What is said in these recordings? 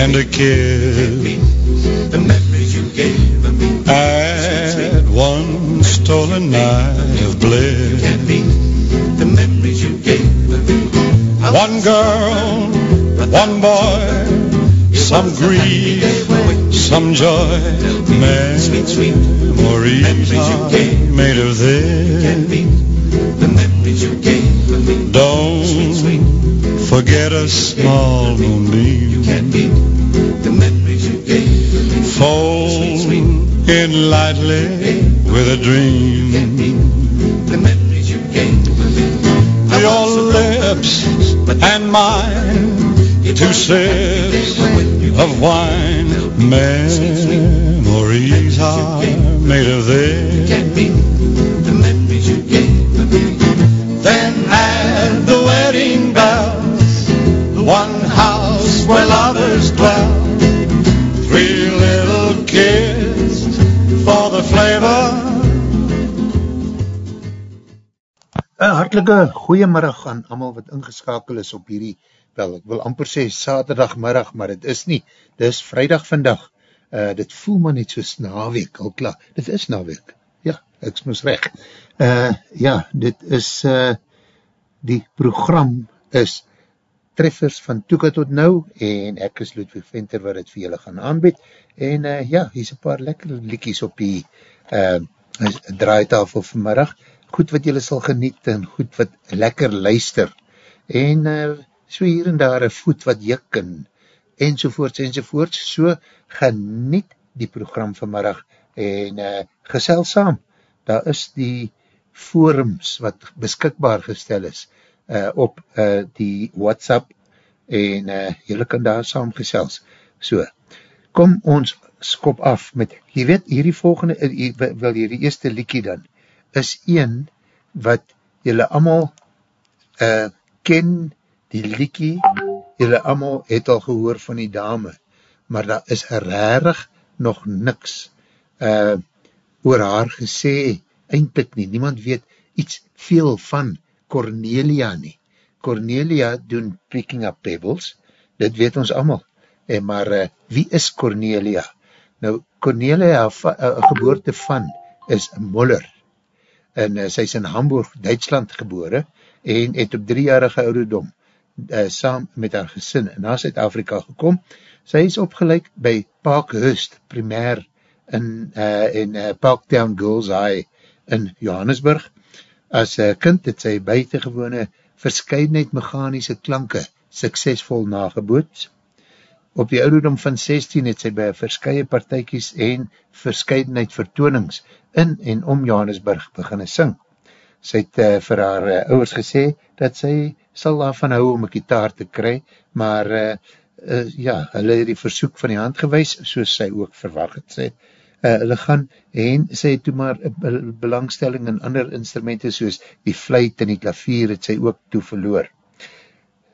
tender kiss. The memories you gave me. At one stolen night of bliss. The memories you gave me. One girl, one boy, some grief, some joy. Memories are made of this. Don't forget a small moonbeam. The memories you gave. Fold in lightly with a dream. The memories you gave. Your lips and mine, two sips of wine. Memories are made of this. Where lovers dwell. Three little kids for the flavor. Een hartelike goeiemiddag aan allemaal wat ingeskakel is op hierdie, wel ek wil amper sê saterdagmiddag, maar het is nie, dit is vrijdag vandag, uh, dit voel maar net soos naweek, al klaar, dit is naweek, ja, ek is moes recht. Uh, ja, dit is, uh, die program is treffers van Toeka tot nou, en ek is Ludwig Venter wat het vir julle gaan aanbied, en uh, ja, hier is een paar lekker liekies op die uh, draaitafel vanmiddag, goed wat jylle sal geniet en goed wat lekker luister. En uh, so hier en daar een voet wat jik en enzovoorts enzovoorts, so geniet die program vanmiddag en uh, gesel saam, daar is die forums wat beskikbaar gestel is uh, op uh, die WhatsApp en uh, jylle kan daar saam gesels, so kom ons skop af met, jy weet, hierdie volgende, wel hierdie eerste liekie dan, is een wat jylle allemaal uh, ken die liekie, jylle allemaal het al gehoor van die dame, maar daar is rarig nog niks uh, oor haar gesê, eindelijk nie, niemand weet iets veel van Cornelia nie. Cornelia doen Picking Up Pebbles, dit weet ons allemaal, en maar uh, wie is Cornelia? Nou, Cornelia, uh, geboorte van, is Muller, en uh, sy is in Hamburg, Duitsland gebore, en het op driejarige ouderdom uh, saam met haar gesin na Zuid-Afrika gekom. Sy is opgeleid by Parkhurst, primair in, uh, in uh, Parktown Girls High in Johannesburg. As uh, kind het sy buitengewone verscheidenheid mechanische klanke suksesvol nageboot. Op die ouderdom van 16 het sy by verskye partijkies en verscheidenheid vertoonings in en om Johannesburg beginne sing. Sy het uh, vir haar uh, ouders gesê dat sy sal daarvan hou om een gitaar te kry, maar uh, uh, ja, hulle het die versoek van die hand gewys, soos sy ook verwacht het. Sy, uh, hulle gaan, en sy het toe maar belangstelling in ander instrumenten, soos die fluit en die klavier, het sy ook toe verloor.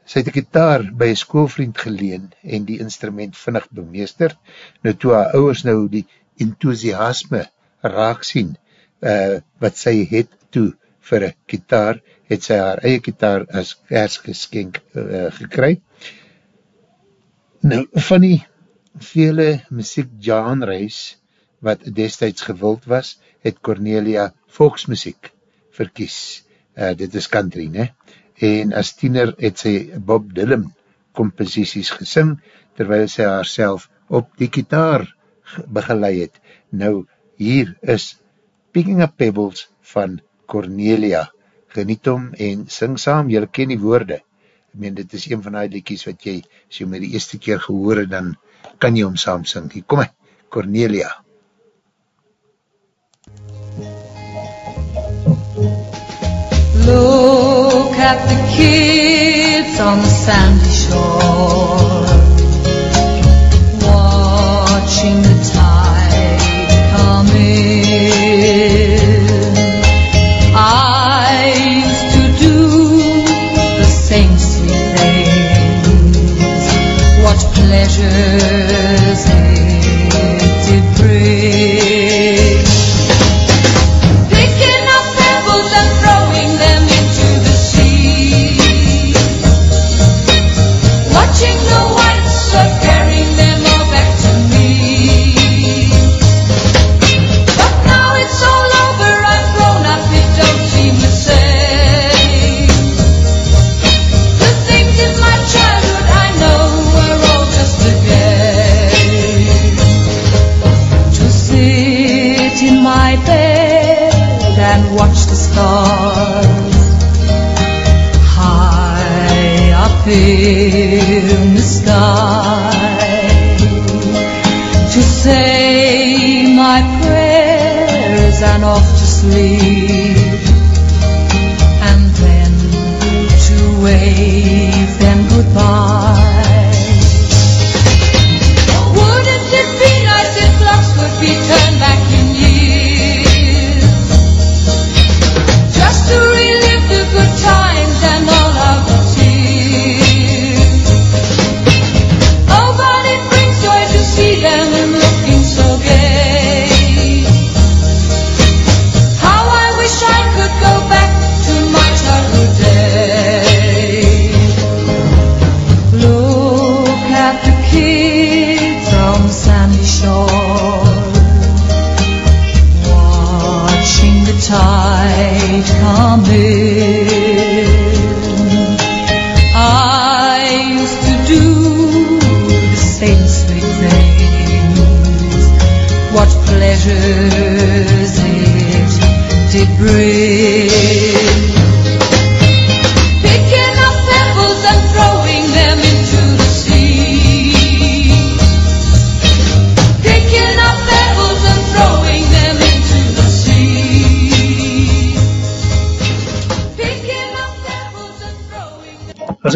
Sy het die gitaar by een schoolvriend geleen en die instrument vinnig bemeester. Nou toe haar ouwers nou die enthousiasme raak sien uh, wat sy het toe vir een gitaar, het sy haar eie gitaar as kersgeskenk uh, gekry. Nou, van die vele muziek genres wat destijds gewild was, het Cornelia volksmuziek verkies. Uh, dit is country, ne? en as tiener het sy Bob Dylan composities gesing, terwyl sy haarself op die gitaar begeleid het. Nou, hier is Picking Up Pebbles van Cornelia. Geniet om en sing saam, jylle ken die woorde. Ek meen, dit is een van die liedjies wat jy, as jy my die eerste keer gehoor het, dan kan jy om saam sing. Hier, kom hy, Cornelia. Lord at the kids on the sandy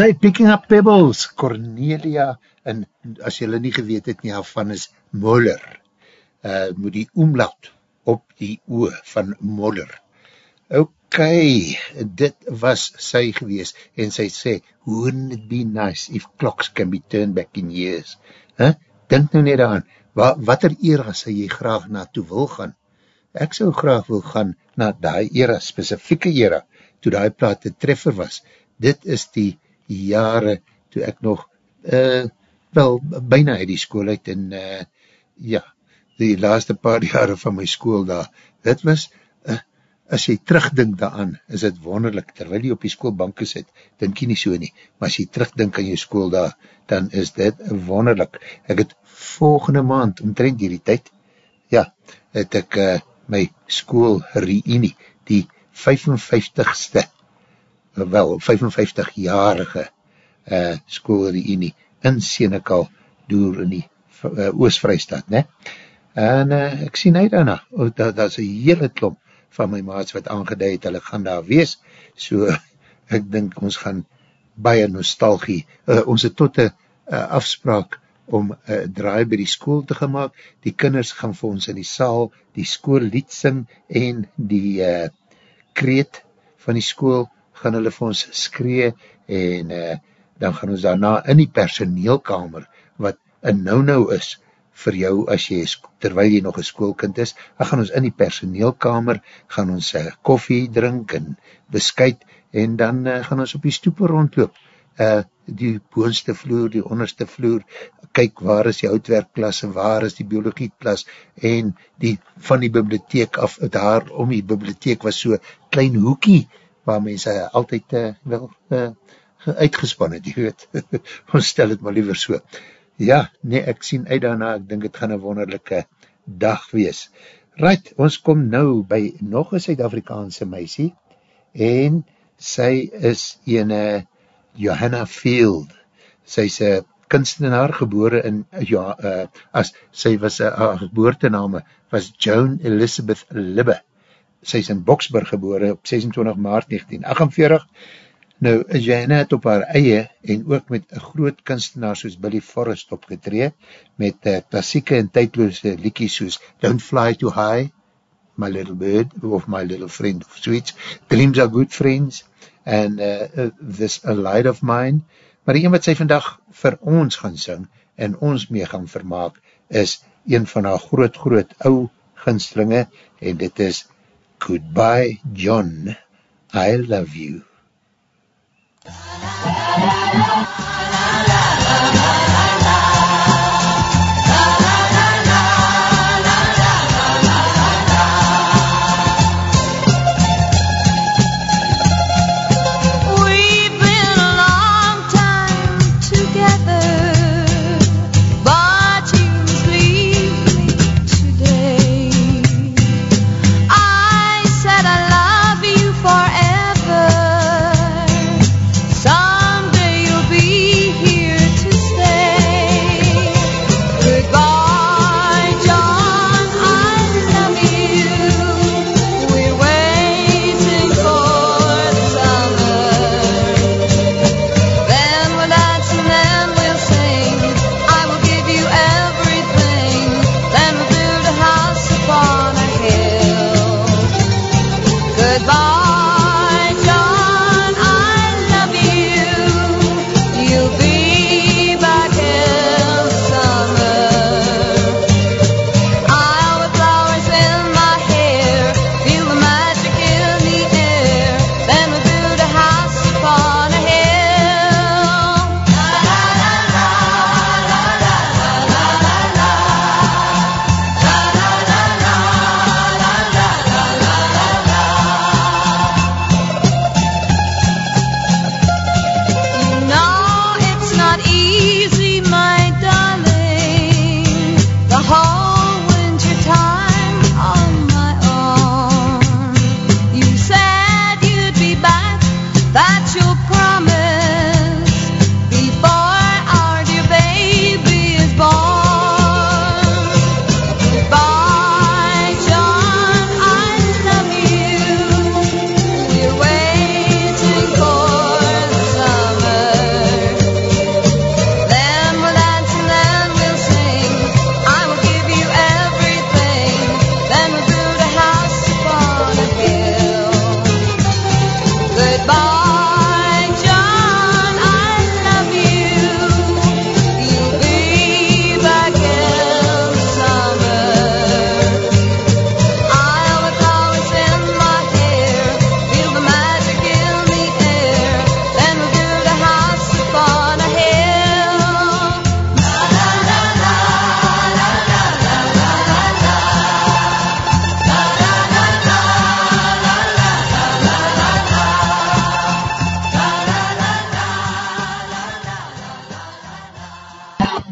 Was hy Picking Up Pebbles, Cornelia, en as jylle nie geweet het nie, van is Moller, uh, moet die omlaut op die oe van Moller. Ok, dit was sy gewees, en sy sê, wouldn't it be nice if clocks can be turned back in years? Huh? Dink nou net aan, wa, wat er era sy jy graag naartoe wil gaan? Ek sou graag wil gaan na die era, specifieke era, toe die plaat een treffer was. Dit is die jare toe ek nog uh, wel bijna uit die school uit en uh, ja, die laaste paar jare van my school daar, dit was, uh, as jy terugdink daaraan, is het wonderlik, terwyl jy op die schoolbanken sit, dink jy nie so nie, maar as jy terugdink aan jou school daar, dan is dit wonderlik. Ek het volgende maand, omtrent hierdie tyd, ja, het ek uh, my school reunie, die 55ste, wel, 55-jarige uh, school reunie, in Senekal, door in die uh, Oostvrijstad, ne? En uh, ek sien uit daarna, oh, dat, dat is een hele klomp van my maats wat aangeduid, hulle gaan daar wees, so ek dink ons gaan baie nostalgie, uh, ons het tot een uh, afspraak om uh, draai by die school te gemaakt, die kinders gaan vir ons in die saal die school lied sing en die uh, kreet van die school gaan hulle vir ons skree en uh, dan gaan ons daarna in die personeelkamer wat een nou-nou is vir jou as jy, terwijl jy nog een schoolkind is, dan gaan ons in die personeelkamer, gaan ons uh, koffie drink en beskuit en dan uh, gaan ons op die stoepen rondloop. Uh, die boonste vloer, die onderste vloer, kyk waar is die houtwerkklas en waar is die biologieklas en die van die bibliotheek af, daar om die bibliotheek was so klein hoekie waar mense altyd uh, wel uh, uitgespan het, jy weet, ons stel het maar liever so. Ja, nee, ek sien uit daarna, ek dink het gaan een wonderlijke dag wees. Right, ons kom nou by nog een Suid-Afrikaanse meisie, en sy is ene Johanna Field. Sy is een kunstenaar gebore in, ja, uh, as sy was, uh, haar geboortename was Joan Elizabeth Libbe. Sy is in Boksburg gebore op 26 maart 1948, Nou, Jana het op haar eie en ook met een groot kunstenaar soos Billy Forrest opgetree, met uh, klassieke en tydloose liekies soos Don't Fly Too High, My Little Bird, of My Little Friend, of zoiets, Dreams Are Good Friends, en uh, uh, This A Light of Mine, maar die een wat sy vandag vir ons gaan sing, en ons mee gaan vermaak, is een van haar groot, groot ou ginstlinge, en dit is Goodbye John, I Love You.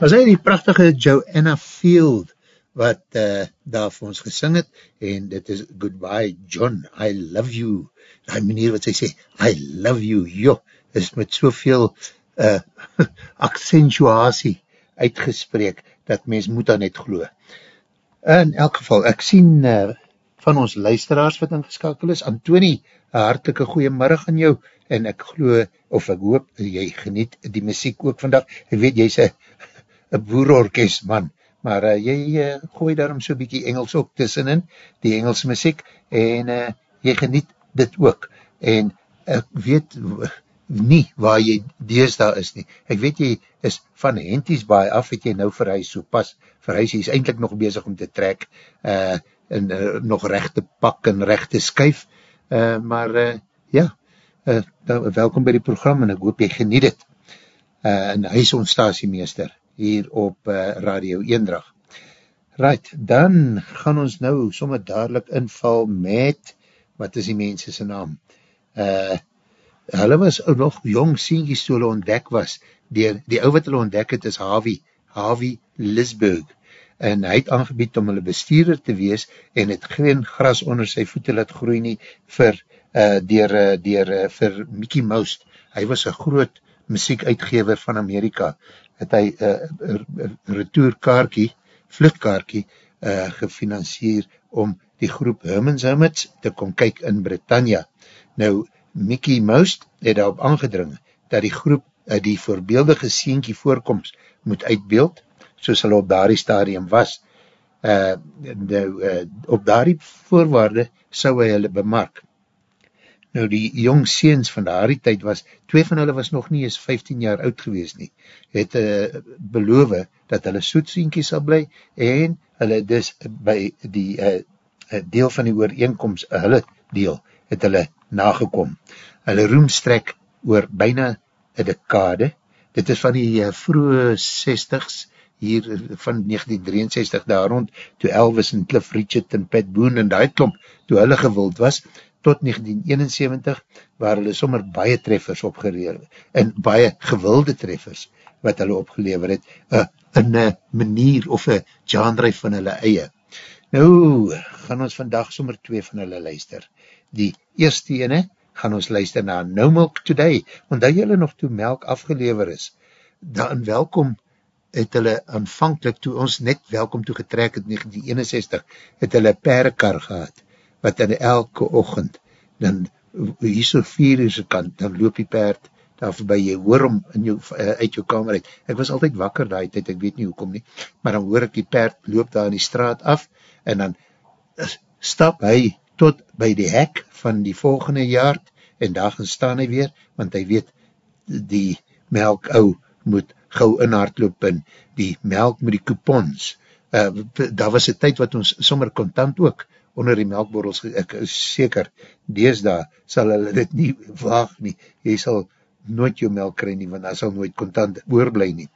Was hy die prachtige Joanna Field wat uh, daar vir ons gesing het? En dit is Goodbye John, I love you. Die manier wat sy sê, I love you. Joh, is met soveel uh, accentuatie uitgespreek, dat mens moet daar net glo. In elk geval, ek sien uh, van ons luisteraars wat ingeskakel is, Antoni, een hartelike goeiemiddag aan jou, en ek glo, of ek hoop, jy geniet die muziek ook vandag, ek weet, jy is een boerorkest man, maar uh, jy uh, gooi daarom so bykie Engels ook tussenin, die Engels muziek, en uh, jy geniet dit ook, en ek weet nie waar jy dees daar is nie, ek weet jy is van Henties baie af, het jy nou verhuis so pas, verhuis jy is eindelijk nog bezig om te trek, uh, en uh, nog rechte pak en rechte skuif, uh, maar uh, ja, uh, welkom by die program en ek hoop jy geniet het, uh, en hy is ons stasiemeester, hier op uh, Radio Eendrag. Right, dan gaan ons nou sommer dadelijk inval met, wat is die mense sy naam? Uh, hulle was nog jong sienkies toe hulle ontdek was, die, die ou wat hulle ontdek het is Harvey, Harvey Lisburg, en hy het aangebied om hulle bestuurder te wees, en het geen gras onder sy voete laat groei nie, vir, uh, dier, uh, dier, uh, vir Mickey Mouse, hy was een groot muziekuitgever van Amerika, het hy uh, retourkaarkie, vluchtkaarkie, uh, gefinansieer om die groep Hermans Hermits te kom kyk in Britannia. Nou, Mickey Mouse het daarop aangedring, dat die groep uh, die voorbeeldige sienkie voorkomst moet uitbeeld, soos hulle op daardie stadium was. Uh, nou, uh, op daardie voorwaarde sou hy hulle bemark. Nou die jong seens van daardie tyd was, twee van hulle was nog nie eens 15 jaar oud gewees nie, het uh, beloof dat hulle soetsienkie sal bly en hulle dus by die uh, deel van die ooreenkomst, uh, hulle deel, het hulle nagekom. Hulle roemstrek oor byna een dekade, dit is van die uh, vroege 60s, hier van 1963 daar rond, toe Elvis en Cliff Richard en Pat Boone en die klomp, toe hulle gewild was, tot 1971, waar hulle sommer baie treffers opgelever, en baie gewilde treffers, wat hulle opgelever het, uh, in een manier of een genre van hulle eie. Nou, gaan ons vandag sommer twee van hulle luister. Die eerste ene, gaan ons luister na No Milk Today, want dat julle nog toe melk afgelever is, dan welkom het hulle aanvankelijk, toe ons net welkom toe getrek het, 1961, het hulle perekar gehad, wat in elke ochend, dan hier so vier uur kant, dan loop die paard daar voorbij, jy hoor hom in jou, uh, uit jou kamer uit. Ek was altyd wakker daai tyd, ek weet nie hoekom nie, maar dan hoor ek die paard loop daar in die straat af, en dan stap hy tot by die hek van die volgende jaar, en daar gaan staan hy weer, want hy weet, die melk ou moet gauw in hart loop in, die melk met die coupons, uh, daar was een tyd wat ons sommer contant ook, onder die melkborrels, ek is seker, dees daar, sal hulle dit nie waag nie, jy sal nooit jou melk kry nie, want daar sal nooit contant oorblij nie,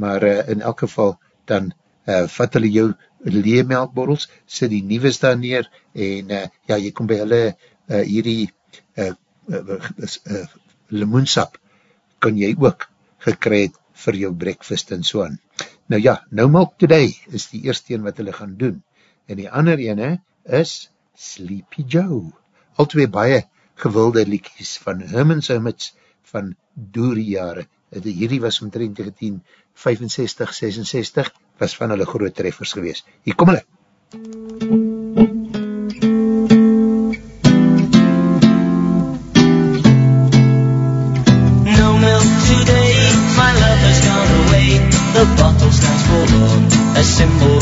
maar uh, in elk geval, dan uh, vat hulle jou lee melkborrels, sit die nieuwes daar neer, en uh, ja, jy kom by hulle uh, hierdie uh, uh, uh, limoensap, kan jy ook gekry het vir jou breakfast en so aan. Nou ja, nou milk today is die eerste een wat hulle gaan doen, en die ander ene, is Sleepy Joe. Al twee baie gewilde liekies van Herman's Hermits van doorie jare. Hierdie was omtrent 1965, 66, was van hulle groot treffers gewees. Hier kom hulle. No milk today, my love has gone away. The bottle stands forlorn, a symbol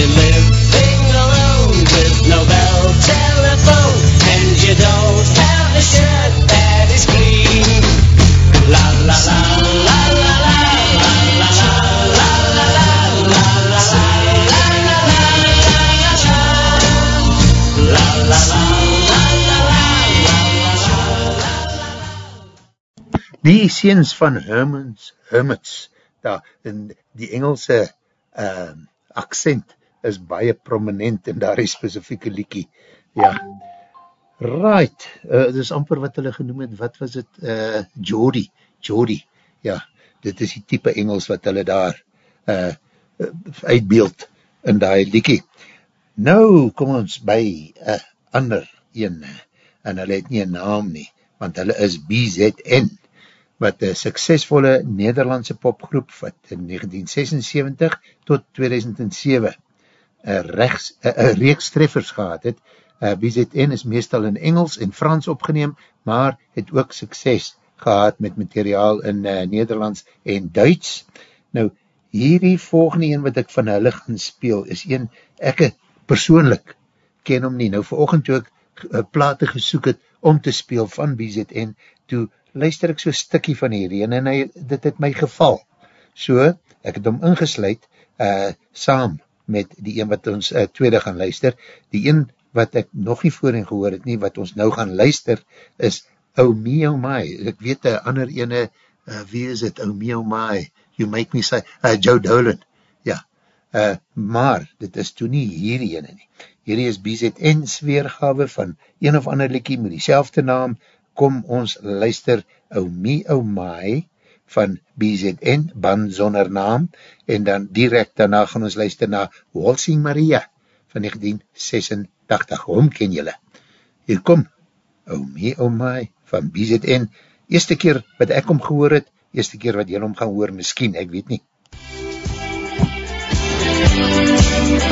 been living alone with no bell telephone, and you don't have a shirt that is clean. La la la la la la la la la la la la la la la la la. Die seens van Hermans, Hermits, daar in die Engelse uh, accent is baie prominent in daar die specifieke liekie, ja. Right, eh, uh, dit is amper wat hulle genoem het, wat was het, uh, eh, Jody, Jody, ja, dit is die type Engels wat hulle daar uh, uitbeeld in die liekie. Nou kom ons by uh, ander een, en hulle het nie een naam nie, want hulle is BZN, wat een suksesvolle Nederlandse popgroep wat in 1976 tot 2007 rechts, uh, reeks treffers gehad het. Eh, uh, BZN is meestal in Engels en Frans opgeneem, maar het ook sukses gehad met materiaal in uh, Nederlands en Duits. Nou, hierdie volgende een wat ek van hulle gaan speel, is een, ek persoonlik ken hom nie. Nou, verochend toe ek uh, plate gesoek het om te speel van BZN, toe luister ek so stikkie van hierdie en, en hy, dit het my geval. So, ek het hom ingesluid, uh, saam met die een wat ons uh, tweede gaan luister. Die een wat ek nog nie voorheen gehoor het nie, wat ons nou gaan luister, is Oh Me Oh My. Ek weet een ander ene, uh, wie is het? Oh Me Oh My. You Make Me Say, uh, Joe Dolan. Ja, uh, maar dit is toe nie hierdie ene nie. Hierdie is BZN's weergawe van een of ander liekie met die naam. Kom ons luister Oh Me Oh My van BZN, band zonder naam, en dan direct daarna gaan ons luister na Walsing Maria van 1986. Hom ken julle. Hier kom Oh Me Oh My van BZN. Eerste keer wat ek hom gehoor het, eerste keer wat julle hom gaan hoor, miskien, ek weet nie. Traveled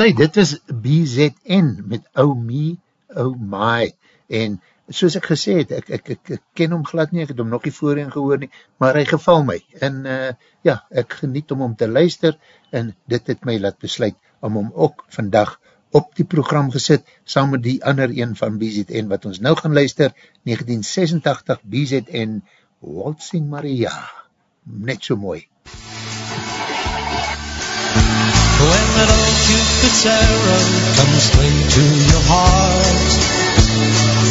glimmering. As hy, dit is BZN met Oh Me, Oh My, en soos ek gesê het, ek, ek, ek, ek ken hom glad nie, ek het hom nog nie voorheen gehoor nie, maar hy geval my, en uh, ja, ek geniet om hom te luister, en dit het my laat besluit, om hom ook vandag op die program gesit, saam met die ander een van BZN, wat ons nou gaan luister, 1986 BZN, Waltzing Maria, net so mooi. When that old Cupid's arrow comes straight to your heart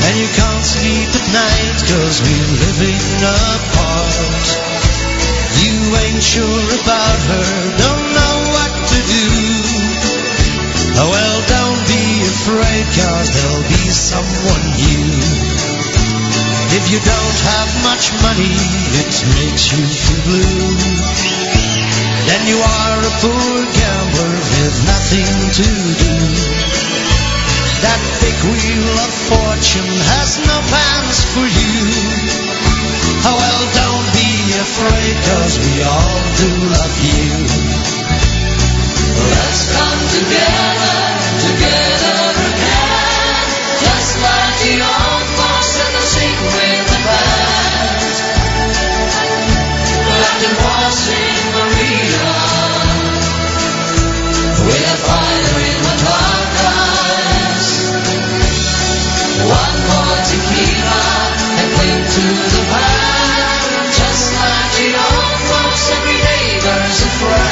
And you can't sleep at night cause we're living apart You ain't sure about her, don't know what to do. Oh well, don't be afraid cause there'll be someone new. If you don't have much money, it makes you feel blue then you are a poor gambler with nothing to do. That big wheel of fortune has no plans for you. Oh, well, don't be afraid, cause we all do love you. Let's come together, together again, just like the old folks and the sing with the band. Like the just like the old folks, every neighbor's a friend.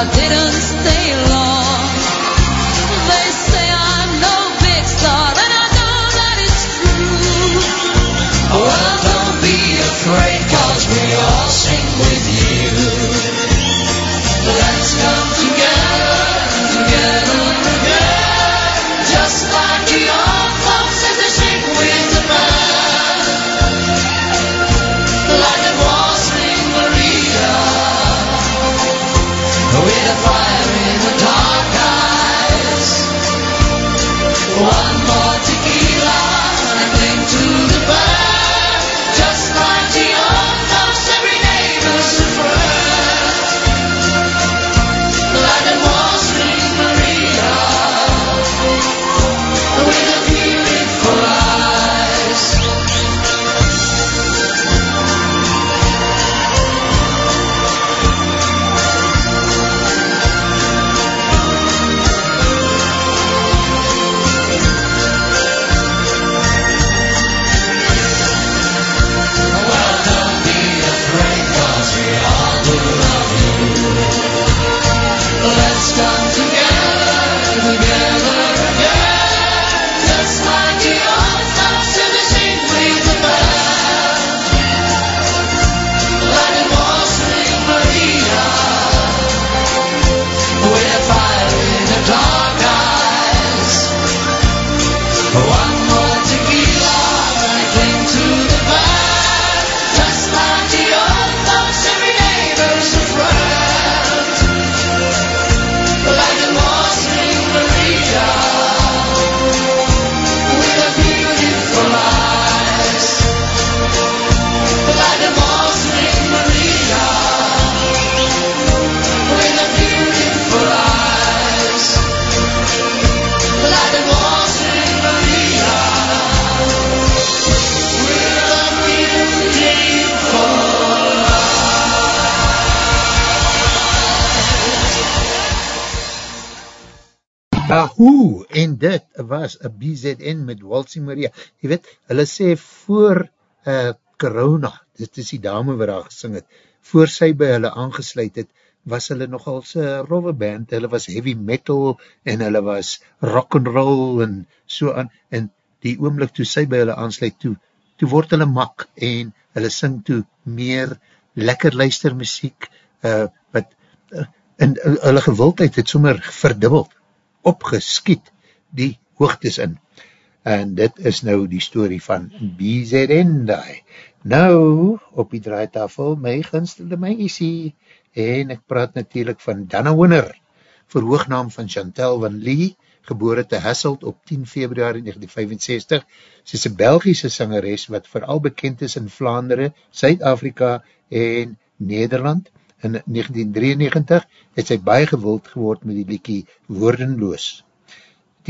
Crowd didn't stay long. They say I'm no big star, and I know that it's true. Well, don't be afraid, cause we all sing with you. Was a BZN met Waltzing Maria. Jy weet, hulle sê voor uh, corona, dit is die dame waar daar gesing het, voor sy by hulle aangesluit het, was hulle nogal sy rowwe band, hulle was heavy metal, en hulle was rock and roll, en so aan, en die oomlik toe sy by hulle aansluit toe, toe word hulle mak, en hulle sing toe meer lekker luister muziek, uh, wat, uh, en uh, hulle gewildheid het sommer verdubbeld, opgeskiet. Die hoogtes in. En dit is nou die story van BZN die. Nou, op die draaitafel, my gunstelde meisie, en ek praat natuurlijk van Dana Winner, verhoognaam van Chantal van Lee, gebore te Hasselt op 10 februari 1965. Sy is een Belgische sangeres wat vooral bekend is in Vlaanderen, Suid-Afrika en Nederland. In 1993 het sy baie gewild geword met die liekie Woordenloos.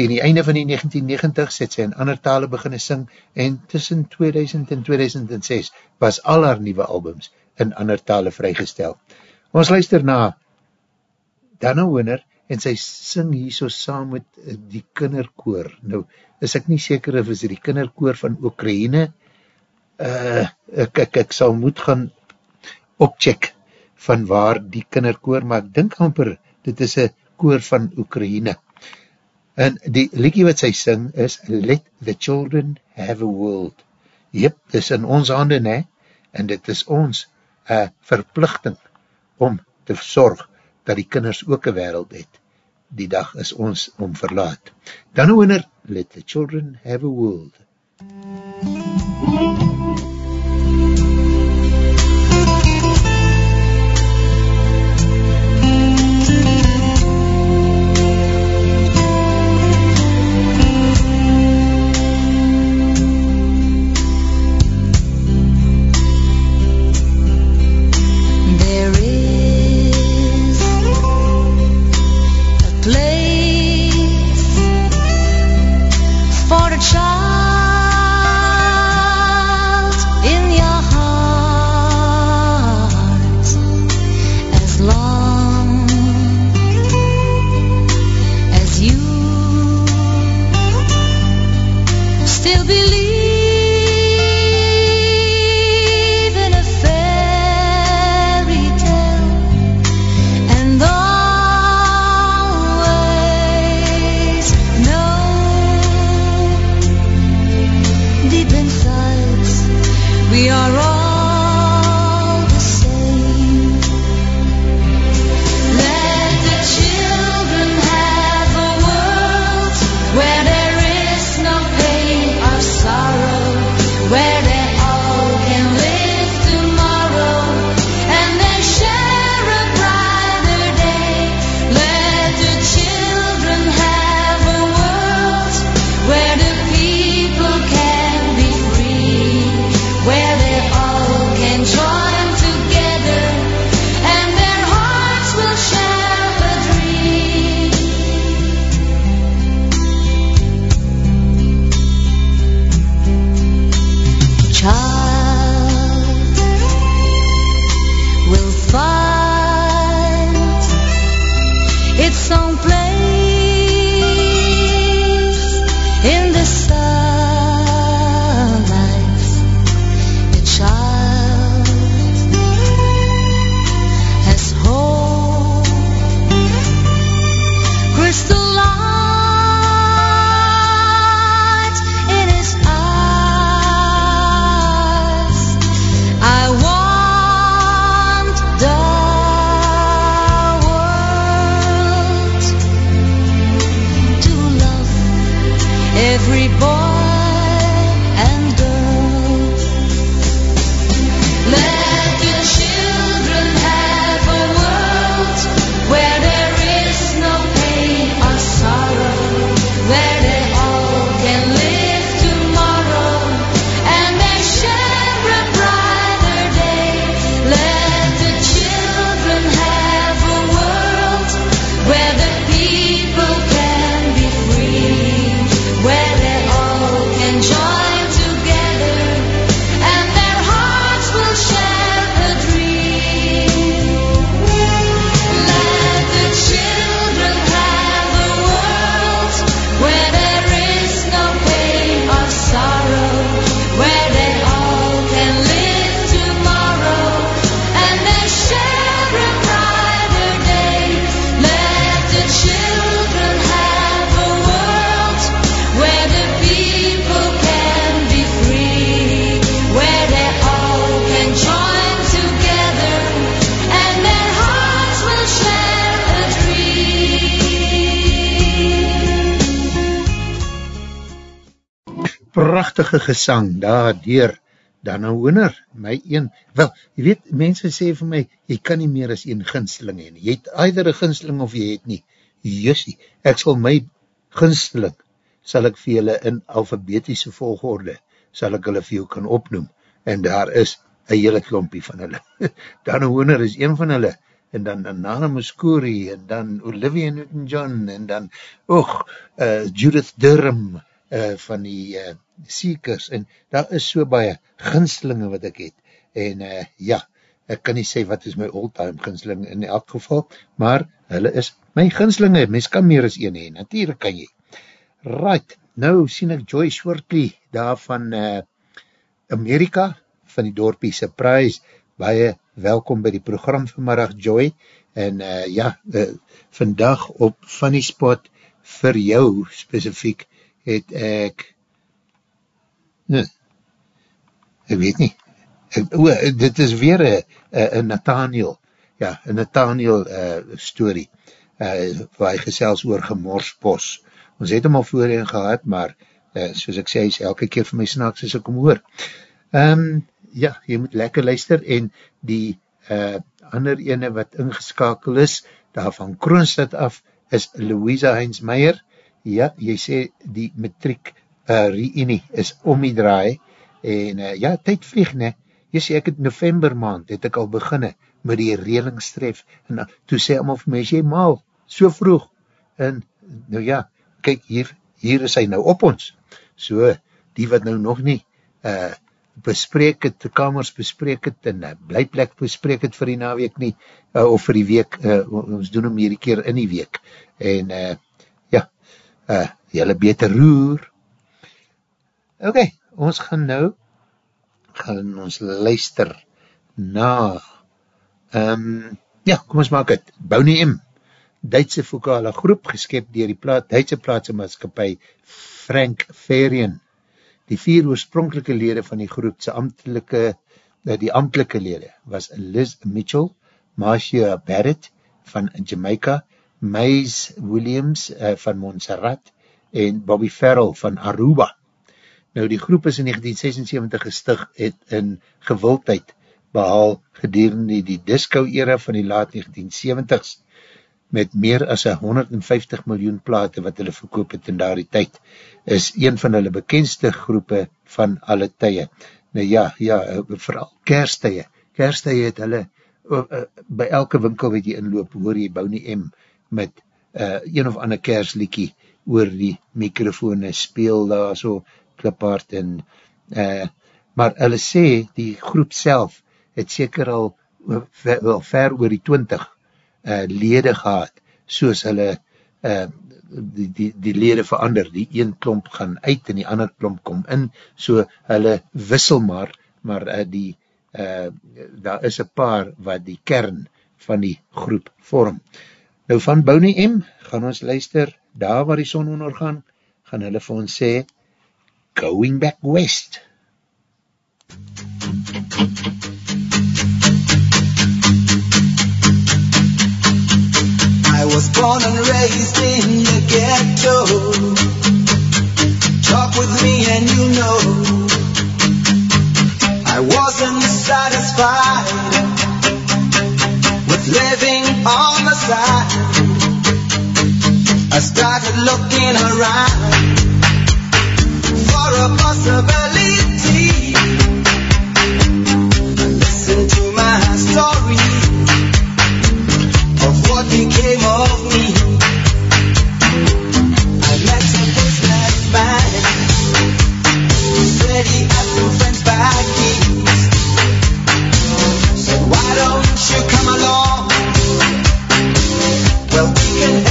Tegen die einde van die 1990 het sy in ander tale beginne sing en tussen 2000 en 2006 was al haar nieuwe albums in ander tale vrygestel. Ons luister na Dana Winner en sy sing hier so saam met eh, die kinderkoor. Nou, is ek nie seker of is die kinderkoor van Oekraïne, uh, ek, ek, ek sal moet gaan opcheck van waar die kinderkoor, maar ek dink amper, dit is een koor van Oekraïne. En die liekie wat sy sing is, Let the Children Have a World. Jep, dit is in ons hande, ne? En dit is ons uh, verplichting om te sorg dat die kinders ook een wereld het. Die dag is ons om verlaat. Dan winner, let the children have a world. There gesang daar dier Dana Hooner, my een, wel, jy weet, mense sê vir my, jy kan nie meer as een ginsteling heen, jy het either een ginsteling of jy het nie, jussie, ek sal my ginsteling, sal ek vir julle in alfabetische volgorde, sal ek hulle vir jou kan opnoem, en daar is een hele klompie van hulle, Dana Hooner is een van hulle, en dan Nana Muscuri, en dan Olivia Newton-John, en dan, oog, uh, Judith Durham, uh, van die uh, Seekers, en daar is so baie ginslinge wat ek het, en uh, ja, ek kan nie sê wat is my all-time ginsling in elk geval, maar hulle is my ginslinge, mens kan meer as een heen, natuurlijk kan jy. Right, nou sien ek Joy Shortley daar van uh, Amerika, van die dorpie Surprise, baie welkom by die program vanmiddag Joy, en uh, ja, uh, vandag op Funny Spot vir jou specifiek, het ek nee, ek weet nie ek, o, dit is weer een Nathaniel ja, een Nathaniel uh, story, uh, waar hy gesels oor gemorspos. Ons het hom al voorheen gehad, maar uh, soos ek sê, is elke keer vir my snaaks as ek hom hoor. Um, ja, jy moet lekker luister en die uh, ander ene wat ingeskakel is, daar van Kroonstad af, is Louisa Heinz Meijer. Ja, jy sê die metriek uh, reunie is om die draai en uh, ja, tyd vlieg ne. Jy sê ek het november maand, het ek al beginne met die relingstref en uh, toe sê allemaal vir my, jy maal, so vroeg en nou ja, kyk hier, hier is hy nou op ons. So, die wat nou nog nie uh, bespreek het, kamers bespreek het, en uh, blijplek bespreek het vir die naweek nie, uh, of vir die week, uh, ons doen hem hierdie keer in die week, en uh, uh, jylle beter roer. Ok, ons gaan nou, gaan ons luister na, um, ja, kom ons maak het, Bounty M, Duitse vokale groep, geskep dier die plaat, Duitse plaatse maatskapie, Frank Ferian, Die vier oorspronkelike lede van die groep, ambtelike, eh, die ambtelike lede, was Liz Mitchell, Marcia Barrett van Jamaica, Mays Williams uh, van Montserrat en Bobby Farrell van Aruba. Nou die groep is in 1976 gestig het in gewildheid behaal gedurende die disco era van die laat 1970s met meer as 150 miljoen plate wat hulle verkoop het in daardie tyd, is een van hulle bekendste groepe van alle tye. Nou ja, ja, vooral kersttye. Kersttye het hulle, uh, by elke winkel wat jy inloop, hoor jy Bounty M met uh, een of ander kersliekie oor die mikrofone speel daar so klipaard en uh, maar hulle sê die groep self het seker al wel ver oor die 20 uh, lede gehad, soos hulle uh, die, die, die lede verander, die een klomp gaan uit en die ander klomp kom in, so hulle wissel maar, maar uh, die, uh, daar is een paar wat die kern van die groep vorm. Nou van Bounty M, gaan ons luister, daar waar die son ondergaan, gaan hulle vir ons sê, Going Back West. I was born and raised in the ghetto. Talk with me and you know I wasn't satisfied living on the side. I started looking around for a possibility. Listen to my story of what became of me. I met a businessman said he had some friends back east. American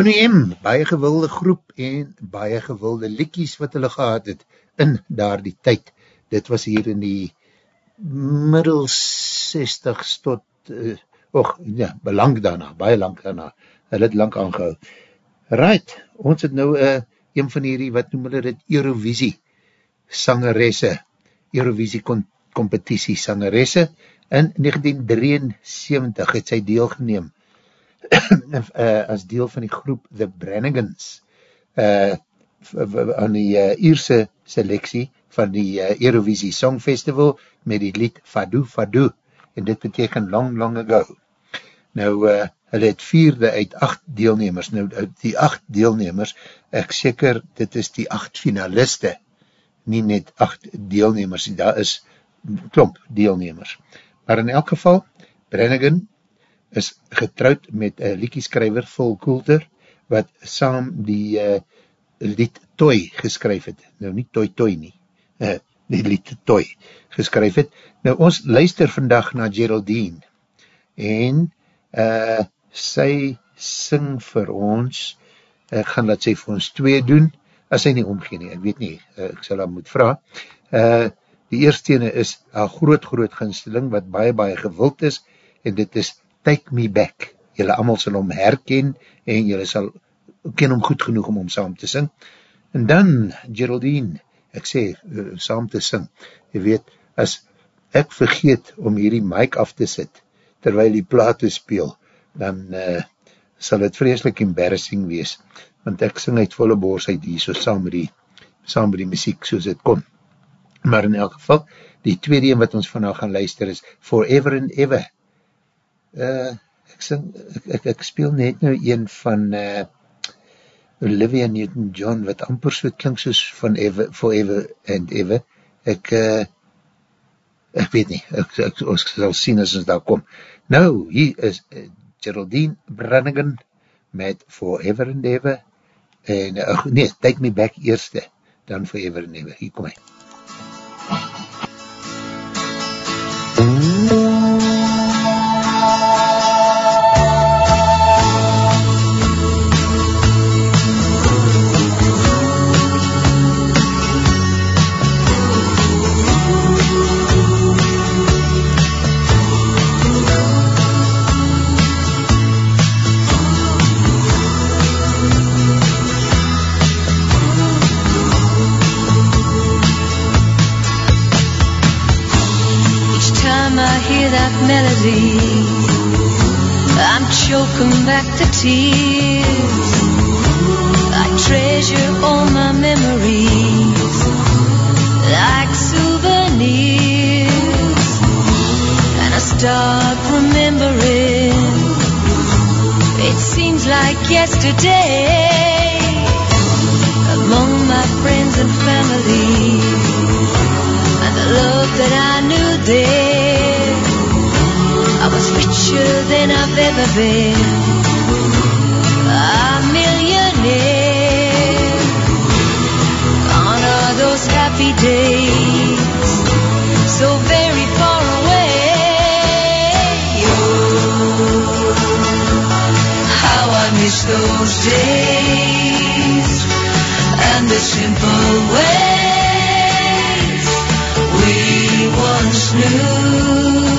Boney M, baie gewilde groep en baie gewilde liekies wat hulle gehad het in daar die tyd. Dit was hier in die middel 60s tot, uh, och, ja, belang daarna, baie lang daarna, hulle het lang aangehou. Right, ons het nou uh, een van hierdie, wat noem hulle dit, Eurovisie sangeresse, Eurovisie competitie sangeresse, in 1973 het sy deelgeneem uh, as deel van die groep The Brannigans uh, aan die uh, Ierse selectie van die uh, Eurovisie Song Festival met die lied Fado Fado en dit beteken long long ago. Nou uh, hulle het vierde uit acht deelnemers. Nou die acht deelnemers ek seker dit is die acht finaliste nie net acht deelnemers daar is klomp deelnemers. Maar in elk geval Brannigan is getrouwd met een liekieskrijver Vol Coulter, wat saam die uh, lied Toy geskryf het. Nou nie Toy Toy nie, uh, die lied Toy geskryf het. Nou ons luister vandag na Geraldine en uh, sy sing vir ons, ek gaan dat sy vir ons twee doen, as sy nie omgeen nie, ek weet nie, uh, ek sal haar moet vraag. Uh, die eerste ene is een groot groot ginsteling wat baie baie gewild is en dit is Take Me Back. Julle allemaal sal hom herken en julle sal ken hom goed genoeg om hom saam te sing. En dan, Geraldine, ek sê, uh, saam te sing, jy weet, as ek vergeet om hierdie mic af te sit, terwyl die plaat te speel, dan uh, sal het vreselik embarrassing wees, want ek sing uit volle boors uit hier, so saam met die, saam met die muziek, soos het kon. Maar in elk geval, die tweede wat ons vanaf gaan luister is Forever and Ever, uh, ek, sing, ek, ek, ek speel net nou een van uh, Olivia Newton-John, wat amper so klink soos van ever, Forever and Ever. Ek, uh, ek weet nie, ek, ek, ek sal sien as ons daar kom. Nou, hier is uh, Geraldine Brannigan met Forever and Ever, en, uh, nee, Take Me Back eerste, dan Forever and Ever. Hier kom hy. melody. Choking back the tears. I treasure all my memories like souvenirs. And I start remembering. It seems like yesterday among my friends and family and the love that I knew then. Richer than I've ever been. A millionaire. Gone are those happy days. So very far away. Oh, how I miss those days. And the simple ways we once knew.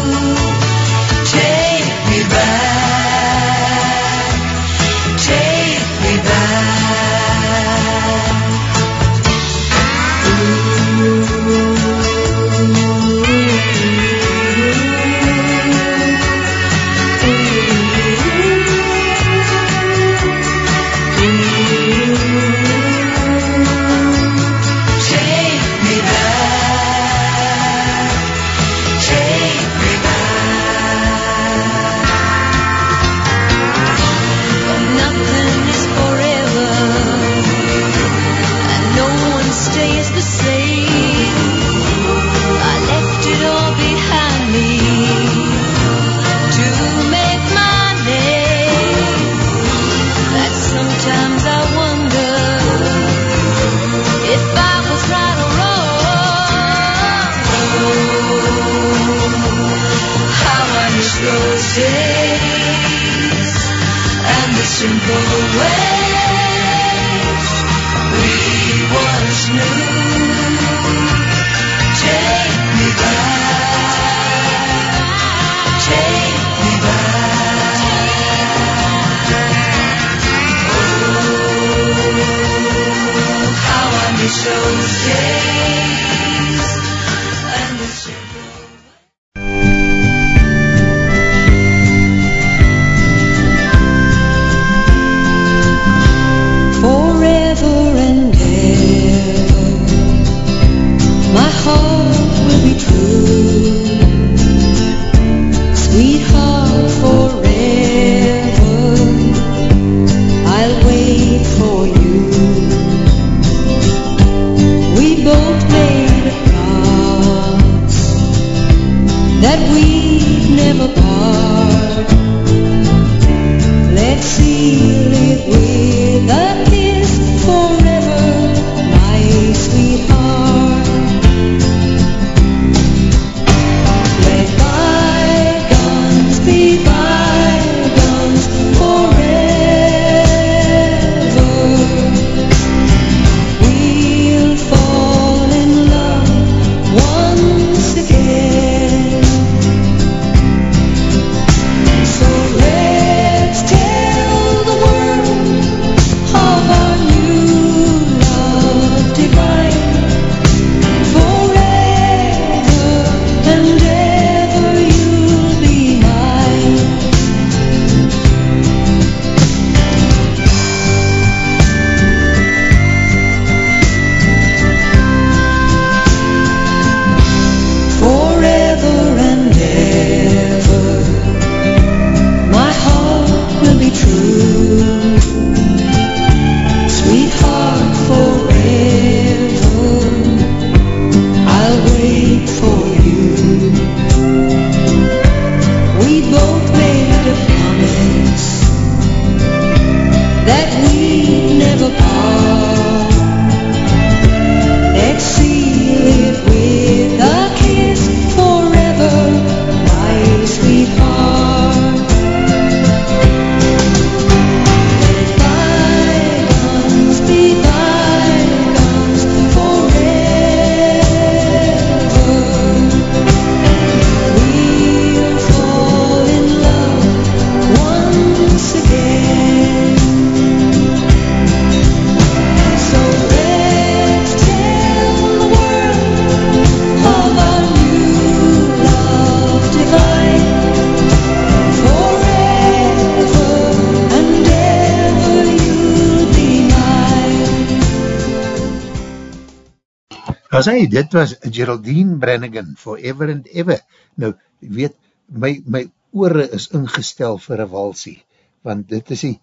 As hy, dit was Geraldine Brannigan, Forever and Ever. Nou, weet, my, my oore is ingestel vir een walsie, want dit is die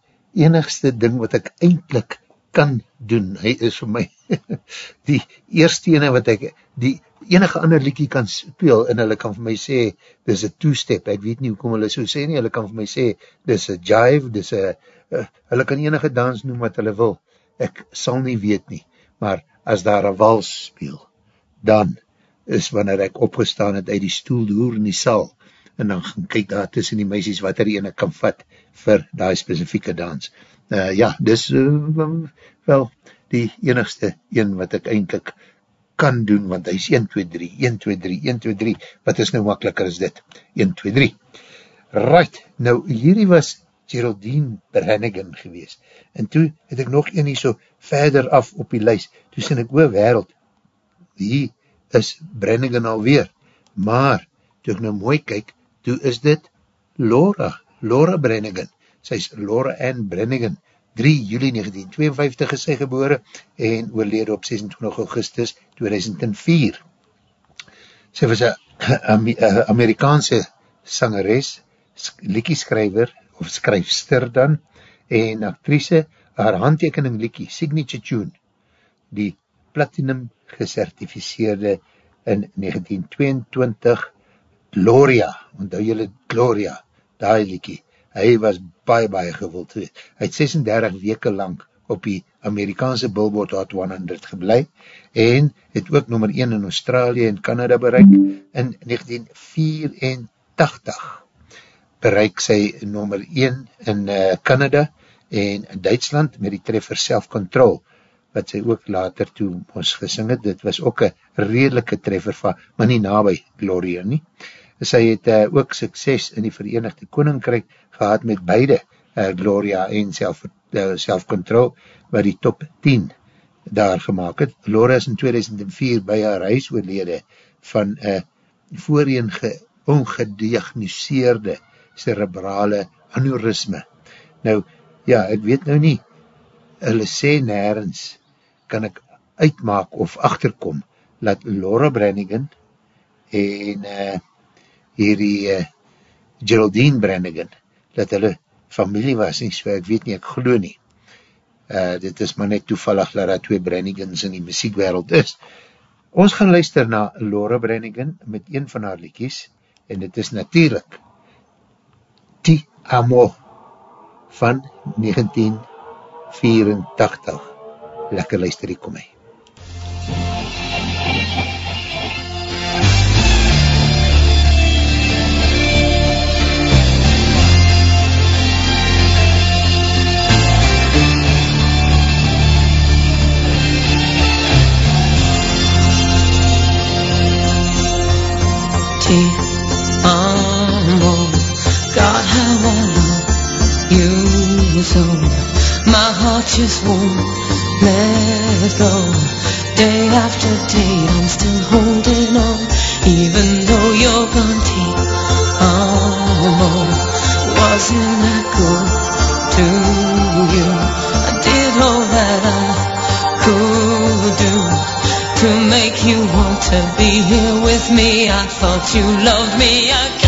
enigste ding wat ek eindelijk kan doen. Hy is vir my die eerste ene wat ek, die enige ander liekie kan speel, en hulle kan vir my sê, dis een two-step, ek weet nie hoekom hulle so sê nie, hulle kan vir my sê, dis een jive, dis een, uh, hulle kan enige dans noem wat hulle wil, ek sal nie weet nie, maar as daar een wals speel, dan is wanneer ek opgestaan het uit die stoel door in die saal, en dan gaan kyk daar tussen die meisies wat er ene kan vat vir die specifieke dans. Uh, ja, dis uh, wel die enigste een wat ek eindelijk kan doen, want hy is 1, 2, 3, 1, 2, 3, 1, 2, 3, wat is nou makkeliker as dit? 1, 2, 3. Right, nou hierdie was Geraldine Brannigan gewees, en toe het ek nog een hier so verder af op die lys, toe sien ek oor wereld, wie is Brannigan alweer, maar, toe ek nou mooi kyk, toe is dit Laura, Laura Brannigan, sy is Laura Ann Brannigan, 3 juli 1952 is sy gebore, en oorlede op 26 augustus 2004. Sy was een Amerikaanse sangeres, liekieskrijver, of skryfster dan, en actrice, haar handtekening liekie, signature tune, die platinum gecertificeerde in 1922 Gloria, onthou julle Gloria, daai liekie, hy was baie, baie gewild geweest. Hy het 36 weke lang op die Amerikaanse Billboard Hot 100 geblei en het ook nummer 1 in Australië en Canada bereik. In 1984 bereik sy nummer 1 in Canada en Duitsland met die treffer Self-Control, wat sy ook later toe ons gesing het, dit was ook een redelike treffer van, maar nie nabij Gloria nie. Sy het uh, ook sukses in die Verenigde Koninkryk gehad met beide uh, Gloria en uh, Self-Control, wat die top 10 daar gemaakt het. Laura is in 2004 by haar huis oorlede van een voorheen ongediagnoseerde cerebrale aneurysme. Nou, ja, ek weet nou nie, hulle sê nergens, kan ek uitmaak of achterkom, dat Laura Brannigan en uh, hierdie uh, Geraldine Brannigan, dat hulle familie was nie, so ek weet nie, ek glo nie. Uh, dit is maar net toevallig dat daar twee Brannigans in die muziekwereld is. Ons gaan luister na Laura Brannigan met een van haar liedjes, en dit is natuurlijk Ti Amo van 1984. Lekker luister, die kom. Ti amo, God how I love you so. Heart just won't let go. Day after day, I'm still holding on, even though you're gone. Ti amo, wasn't that good to you? I did all that I could do to make you want to be here with me. I thought you loved me. I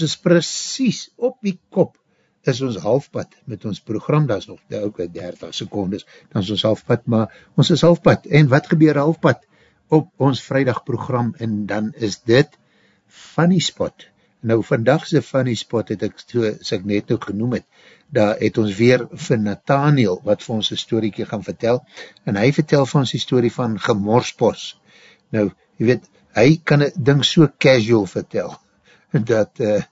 ons is precies op die kop, is ons halfpad met ons program, dat is nog ook 30 secondes, dan is ons halfpad, maar ons is halfpad, en wat gebeur halfpad op ons vrijdag program, en dan is dit Funny Spot. Nou, vandagse Funny Spot het ek, soos ek net ook genoem het, daar het ons weer vir Nathaniel, wat vir ons een storiekie gaan vertel, en hy vertel vir ons die story van Gemorspos. Nou, jy weet, hy kan het ding so casual vertel, dat uh,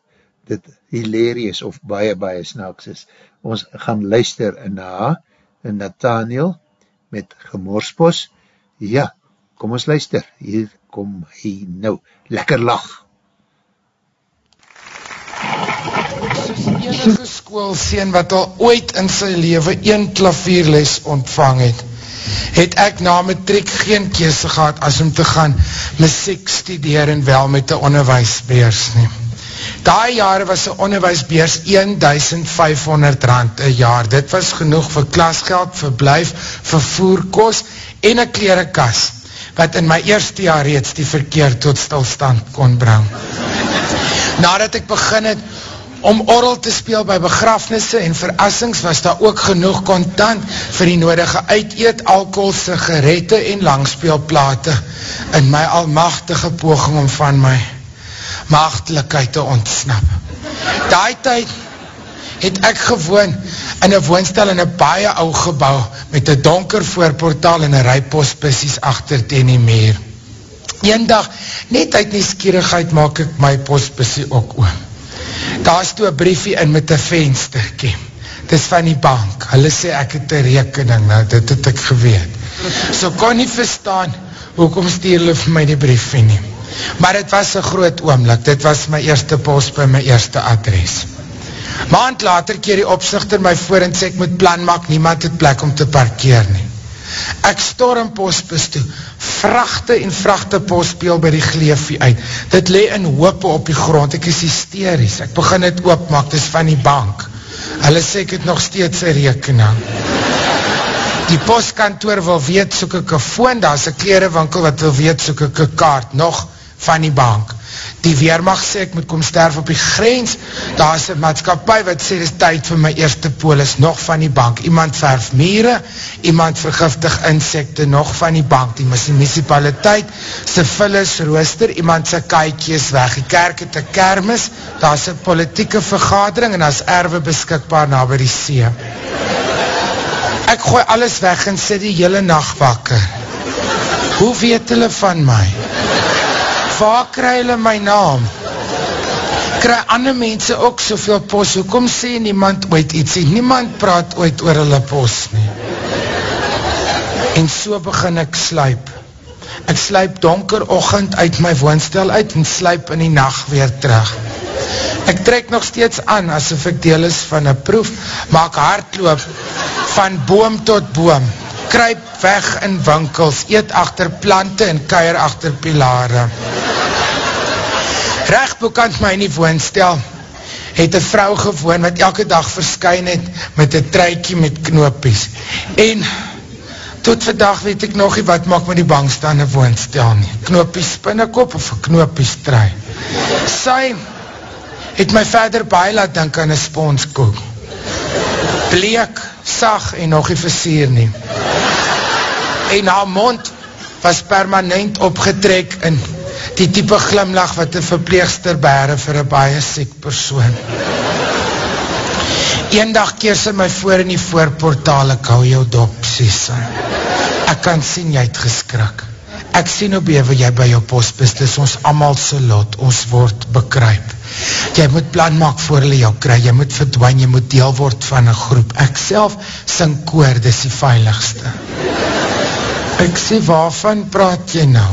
dit hilarious of baie, baie snaaks is. Ons gaan luister na Nathaniel met Gemorspos. Ja, kom ons luister. Hier kom hy nou. Lekker lach. Soos enige skoolseen wat al ooit in sy leven een klavierles ontvang het, het ek na matriek geen kese gehad as om te gaan muziek studeer en wel met die onderwijsbeers neem. Daai jare was die onderwijsbeers 1500 rand een jaar. Dit was genoeg vir klasgeld, verblijf, vervoer, kos en een klerekas, wat in my eerste jaar reeds die verkeer tot stilstand kon bring. Nadat ek begin het om orrel te speel by begrafnisse en verassings, was daar ook genoeg kontant vir die nodige uiteet, alcohol, sigarette en langspeelplate in my almachtige poging om van my maagdelikheid te ontsnap. Daai tyd het ek gewoon in een woonstel in een baie ou gebouw met een donker voorportaal en een rij postbussies achter ten die meer. Een dag, net uit die skierigheid maak ek my postbussie ook oom. Daar is toe een briefie in met een vensterkie. Het is van die bank. Hulle sê ek het een rekening, nou dit het ek geweet. So kon nie verstaan, hoekom stuur hulle vir my die briefie nie. Maar het was een groot oomlik, dit was my eerste post by my eerste adres. Maand later keer die opzichter my voor en sê ek moet plan maak, niemand het plek om te parkeer nie. Ek storm postbus toe, vrachte en vrachte postbeel by die gleefie uit. Dit le in hoope op die grond, ek is hysterisch, ek begin het oopmaak, dit is van die bank. Hulle sê ek het nog steeds een rekening. Die postkantoor wil weet, soek ek een foon, daar is een klerenwinkel wat wil weet, soek ek een kaart, nog van die bank. Die Weermacht sê ek moet kom sterf op die grens, daar is een maatskapie wat sê, dit is tyd vir my eerste polis, nog van die bank. Iemand verf mire, iemand vergiftig insekte, nog van die bank. Die municipaliteit, sy vullis rooster, iemand sy kaikjes weg. Die kerk het een kermis, daar is een politieke vergadering en daar is erwe beskikbaar na by die see. Ek gooi alles weg en sê die hele nacht wakker. Hoe weet hulle van my? Waar kry hulle my naam? Kry ander mense ook soveel pos, hoekom sê niemand ooit iets, niemand praat ooit oor hulle pos nie. En so begin ek sluip. Ek sluip donker ochend uit my woonstel uit en sluip in die nacht weer terug. Ek trek nog steeds aan asof ek deel is van een proef, maar ek hardloop van boom tot boom, kryp weg in winkels, eet achter plante en keier achter pilare recht bekant my in die woonstel, het een vrou gewoon wat elke dag verskyn het met een truikie met knoopies. En tot vandag weet ek nog nie wat maak met die bangstaande woonstel nie. Knoopies spinnekop of knoopies trui. Sy het my verder baie laat denk aan een sponskoek. Bleek, sag en nog nie versier nie. En haar mond was permanent opgetrek in die type glimlach wat een verpleegster bere vir een baie siek persoon. Een dag keer sy my voor in die voorportaal, ek hou jou dop, sê sy. Ek kan sien, jy het geskrik. Ek sien hoe bewe jy by jou postbus, dis ons amal so lot, ons word bekryp. Jy moet plan maak voor hulle jou kry, jy moet verdwijn, jy moet deel word van een groep. Ek self sing koor, dis die veiligste. Ek sê, waarvan praat jy nou?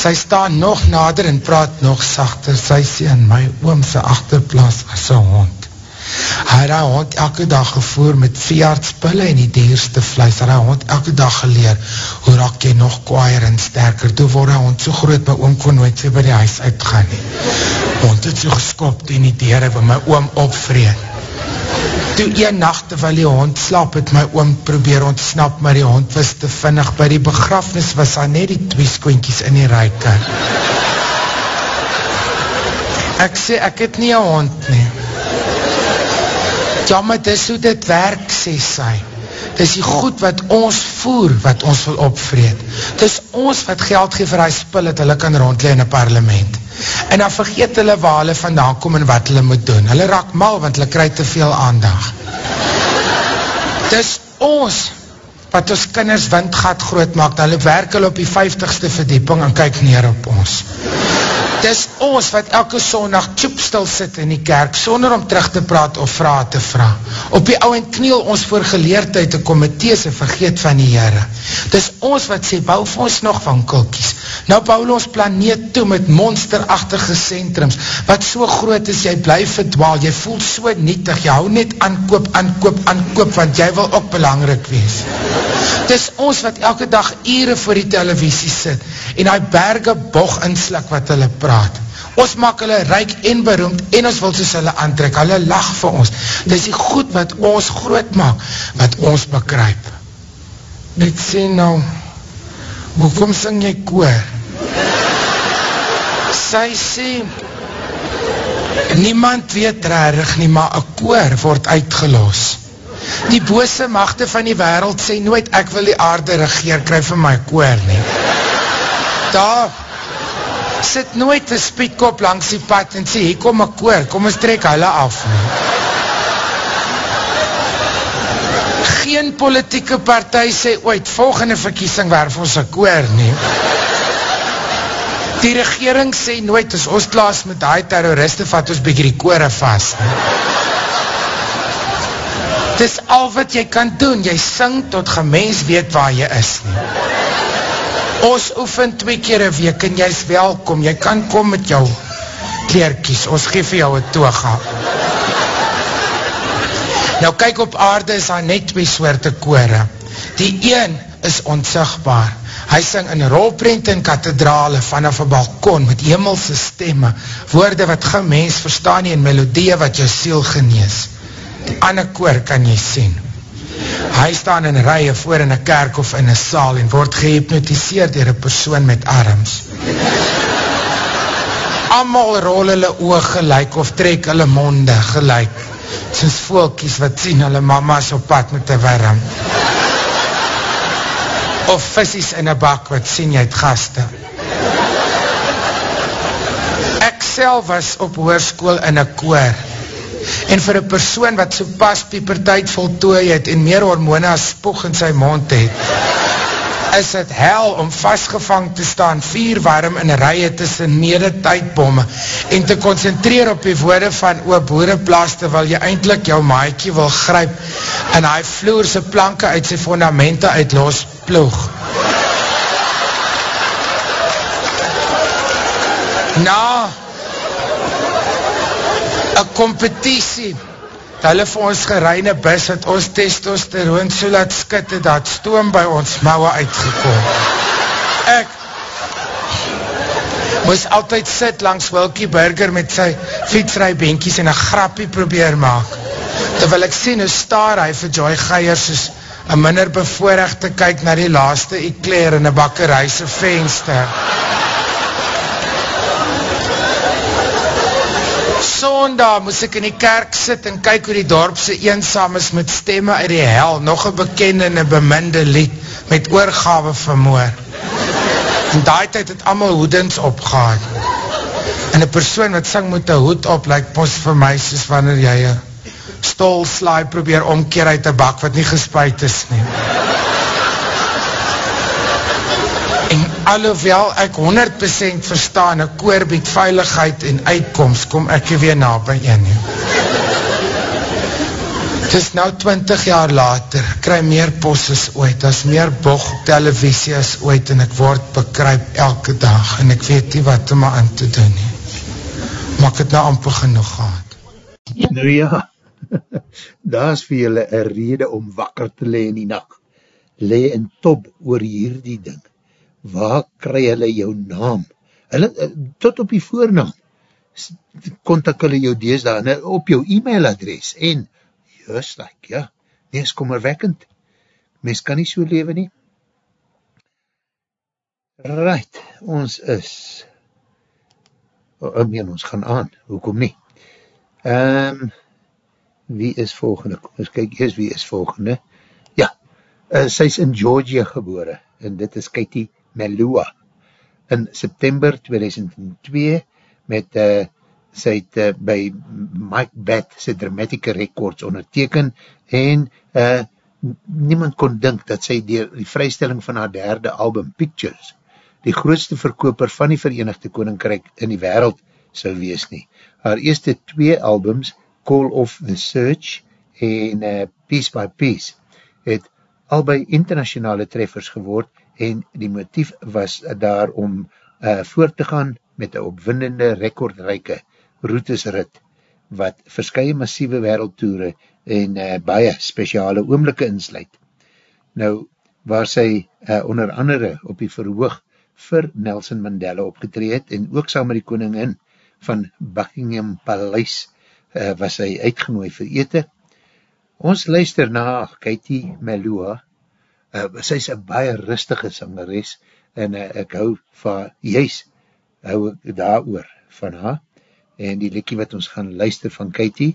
Sy staan nog nader en praat nog sachter. Sy sê in my oomse achterplaas as een hond. Hy het die hond elke dag gevoer met veeartspille en die dierste vlees. Hy het die hond elke dag geleer hoe raak jy nog kwaaier en sterker. Toe word die hond so groot, my oom kon nooit weer by die huis uitgaan. Hond het so geskopt en die dier het my oom opvreed toe een nacht terwyl die hond slap het my oom probeer ontsnap maar die hond was te vinnig by die begrafnis was daar net die twee skoentjies in die reike ek sê ek het nie een hond nie ja maar dis hoe dit werk sê sy dis die goed wat ons voer wat ons wil opvreed dis ons wat geld geef vir hy spul het hulle kan rondlee in een parlement en dan vergeet hulle waar hulle vandaan kom en wat hulle moet doen. Hulle raak mal, want hulle krij te veel aandag. Dis ons wat ons kinders windgat groot maak, dan hulle werk hulle op die 50ste verdieping en kyk neer op ons. Dis ons wat elke sondag tjoepstil sit in die kerk, sonder om terug te praat of vraag te vraag. Op die ouwe kniel ons voor geleerdheid te komithees en vergeet van die Heere. Dis ons wat sê, bou vir ons nog van kulkies. Nou bou ons planeet toe met monsterachtige centrums, wat so groot is, jy blijf verdwaal, jy voel so nietig, jy hou net aankoop, aankoop, aankoop, want jy wil ook belangrijk wees. Dis ons wat elke dag ure voor die televisie sit, en die berge boch inslik wat hulle praat. Ons maak hulle ryk en beroemd en ons wil soos hulle aantrek. Hulle lach vir ons. Dit is die goed wat ons groot maak, wat ons bekryp. Net sê nou, hoekom sing jy koor? Sy sê, niemand weet rarig nie, maar een koor word uitgelos. Die bose machte van die wereld sê nooit, ek wil die aarde regeer, kryf vir my koor nie. Daar, sit nooit een speedkop langs die pad en sê, hier kom ek koor, kom ons trek hulle af. Geen politieke partij sê ooit, volgende verkiesing werf ons een koor nie. Die regering sê nooit, as ons klaas met die terroriste vat ons bykie die koor vast. Het is al wat jy kan doen, jy sing tot gemens weet waar jy is nie. Ons oefen twee keer een week en jy is welkom. Jy kan kom met jou kleerkies. Ons geef jou een toga. Nou kyk op aarde is daar net twee soorte kore. Die een is onsigbaar. Hy sing in rolprent en kathedrale vanaf een balkon met hemelse stemme, woorde wat geen mens verstaan nie en melodie wat jou siel genees. Die ander koor kan jy sien. Hy staan in rye voor in een kerk of in een saal en word gehypnotiseerd dier een persoon met arms. Amal rol hulle oog gelijk of trek hulle monde gelijk, soos volkies wat sien hulle mama's op pad met een warm. Of visies in een bak wat sien jy het gaste. Ek self was op hoerskoel in een koor, en vir een persoon wat so pas piepertijd voltooi het en meer hormone as spoeg in sy mond het, is het hel om vastgevang te staan, vier warm in rye tussen mede tydbomme en te concentreer op die woorde van oe boereplaas terwyl jy eindelijk jou maaikie wil gryp en hy vloerse planke uit sy fundamente uit los ploeg. Na, een competitie, hulle vir ons gereine bus, het ons testosteroon so laat skitte, dat stoom by ons mouwe uitgekom. Ek moes altyd sit langs Wilkie Burger met sy fietsrijbenkies en een grappie probeer maak. Terwyl ek sien hoe staar hy vir Joy Geier soos een minder bevoorrecht te kyk na die laaste ekleer in een bakkerijse venster. Sondag moes ek in die kerk sit en kyk hoe die dorpse eensaam is met stemme uit die hel, nog een bekende en een beminde lied met oorgave vermoor. En daai tyd het allemaal hoedens opgehaad. En een persoon wat sing met een hoed op, lyk pos vir my soos wanneer jy een stol slaai probeer omkeer uit een bak wat nie gespuit is nie. Alhoewel ek 100% verstaan, een koor bied veiligheid en uitkomst, kom ek weer na by een. Het is nou 20 jaar later, ek krij meer post as ooit, as meer boog televisie as ooit, en ek word bekryp elke dag, en ek weet nie wat om aan te doen nie. Maar ek het nou amper genoeg gehad. Nou ja, daar is vir julle een rede om wakker te le in die nacht. Le in top oor hierdie ding waar kry hulle jou naam? Hulle, eh, tot op die voornaam, kontak hulle jou dees daar, op jou e-mailadres, en, just like, ja, nie is kommerwekkend, mens kan nie so leven nie. Right, ons is, oh, ek meen, ons gaan aan, hoekom nie? Um, wie is volgende? Kom ons kyk eers wie is volgende. Ja, uh, sy is in Georgia gebore, en dit is Katie Melua in September 2002 met uh, sy het uh, by Mike Bat sy Dramatica Records onderteken en uh, niemand kon dink dat sy dier die vrystelling van haar derde album Pictures die grootste verkoper van die Verenigde Koninkryk in die wereld sal wees nie. Haar eerste twee albums, Call of the Search en uh, Piece by Piece, het albei internationale treffers geword en die motief was daar om uh, voort te gaan met een opwindende rekordrijke routesrit wat verskye massieve wereldtoere en uh, baie speciale oomlikke insluit. Nou, waar sy uh, onder andere op die verhoog vir Nelson Mandela opgetreed en ook saam met die koningin van Buckingham Palace uh, was hy uitgenooi vir ete. Ons luister na Katie Melua, uh, sy is een baie rustige sangeres en uh, ek hou van, juist, hou ek daar oor van haar en die liekie wat ons gaan luister van Katie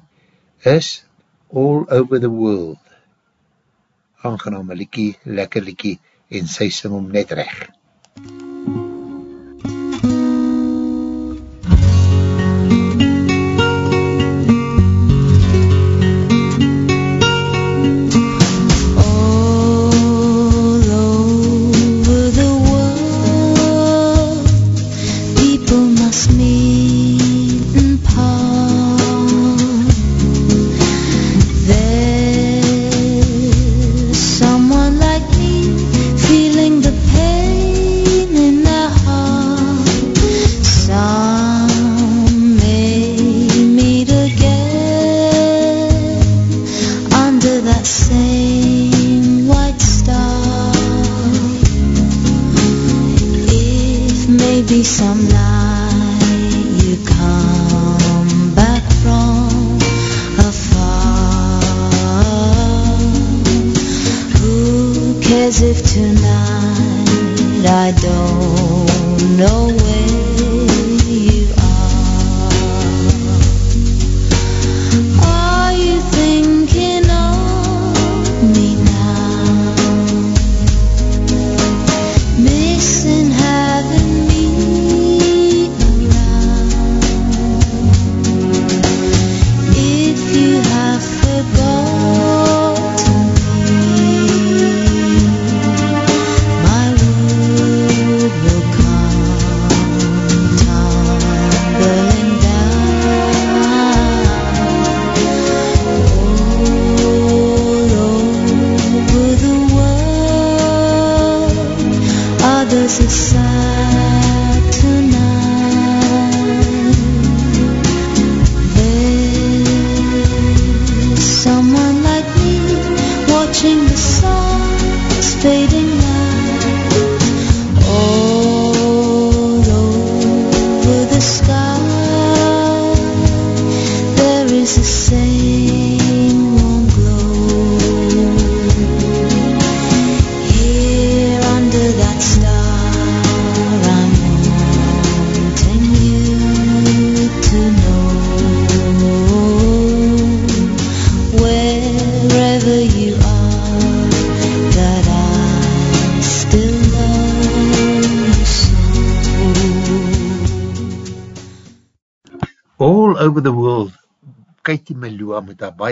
is All Over the World. Aangename liekie, lekker liekie en sy sing om net recht.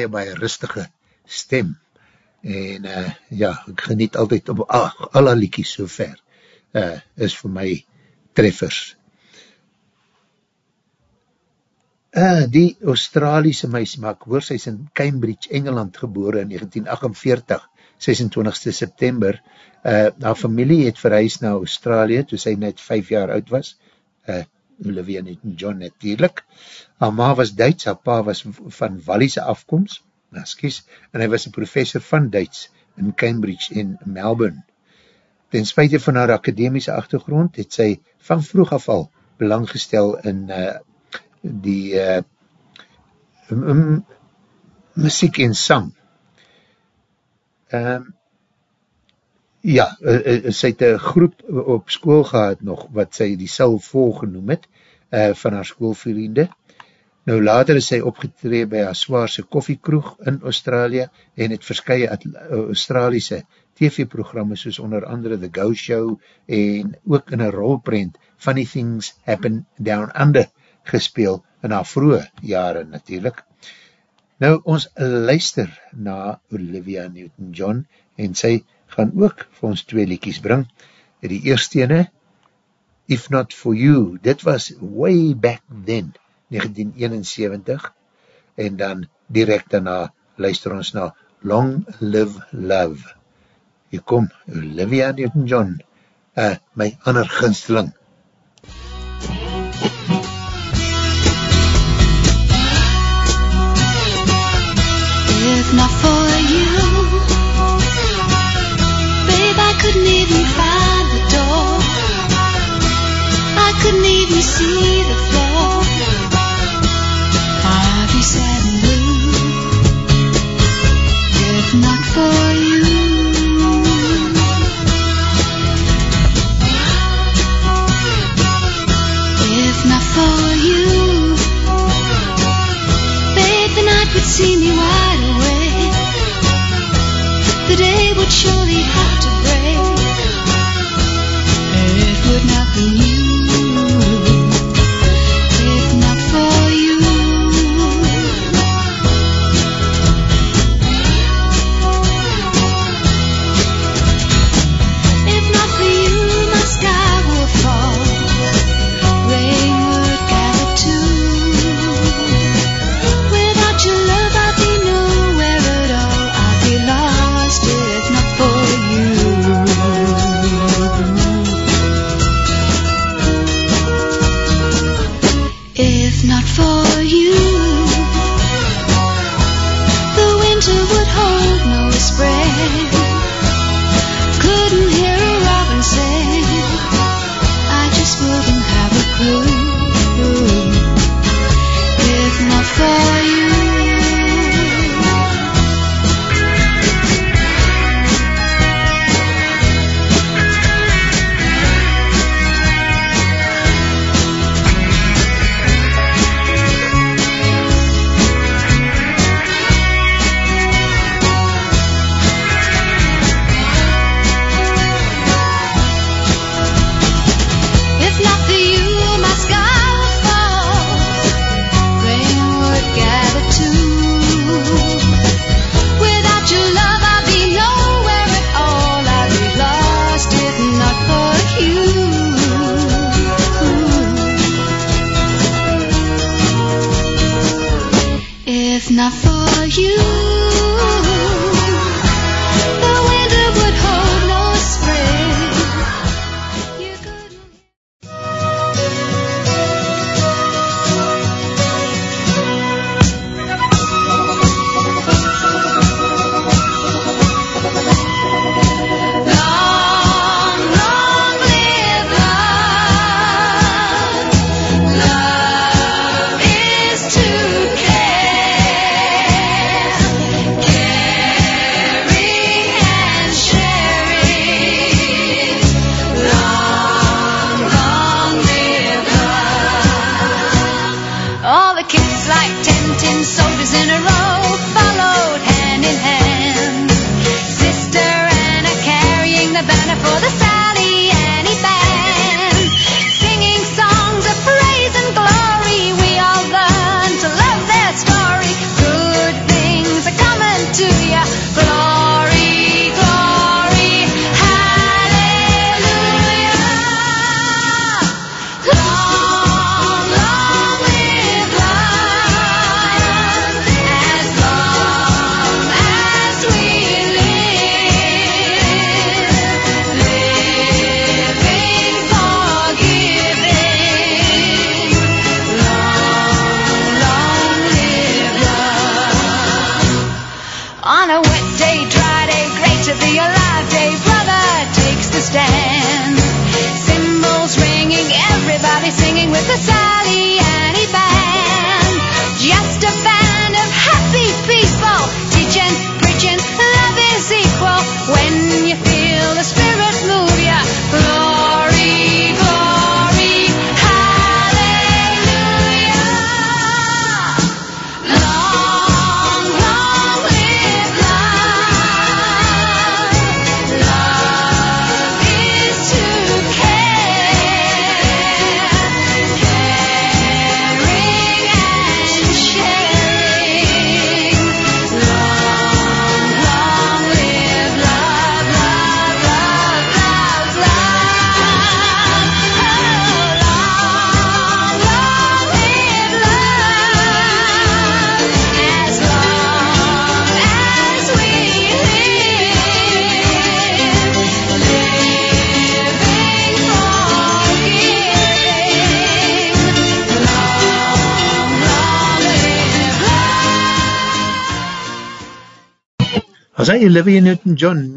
Baie, baie rustige stem. En uh, ja, ek geniet altyd op ah, al haar liekies so ver, uh, is vir my treffers. Uh, die Australiese meis, maar ek hoor sy is in Cambridge, Engeland geboren in 1948, 26 September. Uh, haar familie het verhuis na Australië, toe sy net 5 jaar oud was. Uh, Olivia en John natuurlijk. Haar ma was Duits, haar pa was van Walliese afkomst, excuse, en hy was een professor van Duits in Cambridge en Melbourne. Ten spuite van haar akademiese achtergrond het sy van vroeg af al belang gestel in uh, die uh, muziek en sang. Um, Ja, uh, uh, sy het een groep op school gehad nog, wat sy die Sal Vol genoem het, uh, van haar schoolvriende. Nou later is sy opgetree by haar zwaarse koffiekroeg in Australië en het verskye Australiese TV-programme soos onder andere The Go Show en ook in een rolprent Funny Things Happen Down Under gespeel in haar vroege jare natuurlijk. Nou ons luister na Olivia Newton-John en sy gaan ook vir ons twee liekies bring. Die eerste ene, If Not For You, dit was way back then, 1971, en dan direct daarna luister ons na Long Live Love. Hier kom Olivia Newton-John, uh, my ander ginsteling. If not for You.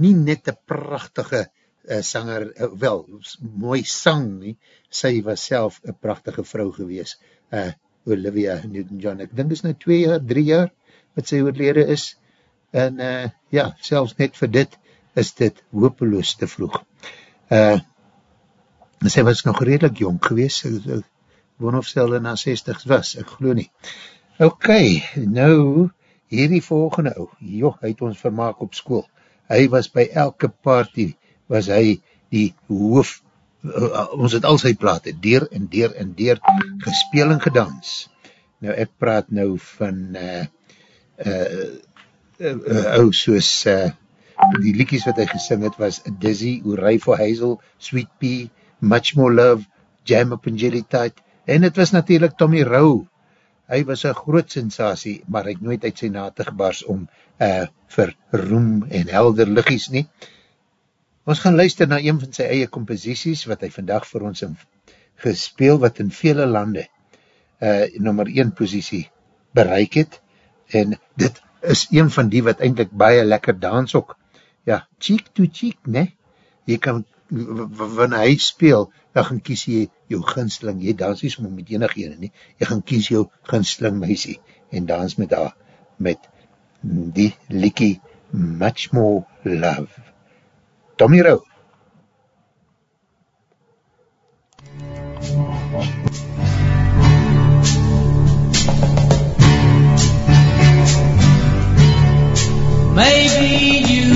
Nie net een prachtige uh, sanger, uh, wel, mooi sang nie, sy was self een prachtige vrou gewees, uh, Olivia Newton-John. Ek dink is nou twee jaar, drie jaar, wat sy oorlede is, en uh, ja, selfs net vir dit, is dit hopeloos te vroeg. Uh, sy was nog redelijk jong gewees, woon of stel in haar 60 was, ek geloof nie. Ok, nou, hierdie volgende ou, joh, hy het ons vermaak op school, hy was by elke party, was hy die hoof, uh, ons het al sy plate, deur en deur en deur, gespeel en gedans. Nou, ek praat nou van uh, uh, uh, uh, ou soos uh, die liekies wat hy gesing het, was Dizzy, Oorij for Hazel, Sweet Pea, Much More Love, Jam Up and Jelly Tide, en het was natuurlijk Tommy Rowe, hy was een groot sensatie, maar hy het nooit uit sy nate gebars om uh, vir roem en helder liggies nie. Ons gaan luister na een van sy eie composities, wat hy vandag vir ons gespeel, wat in vele lande uh, nummer 1 positie bereik het, en dit is een van die wat eindelijk baie lekker dans ook. Ja, cheek to cheek, ne? Jy kan, wanneer hy speel, dan gaan kies jy jou ginsling, jy dans nie soms met enig ene nie, jy gaan kies jou ginsling meisie, en dans met haar, met die liekie Much More Love. Tommy Rowe. Maybe you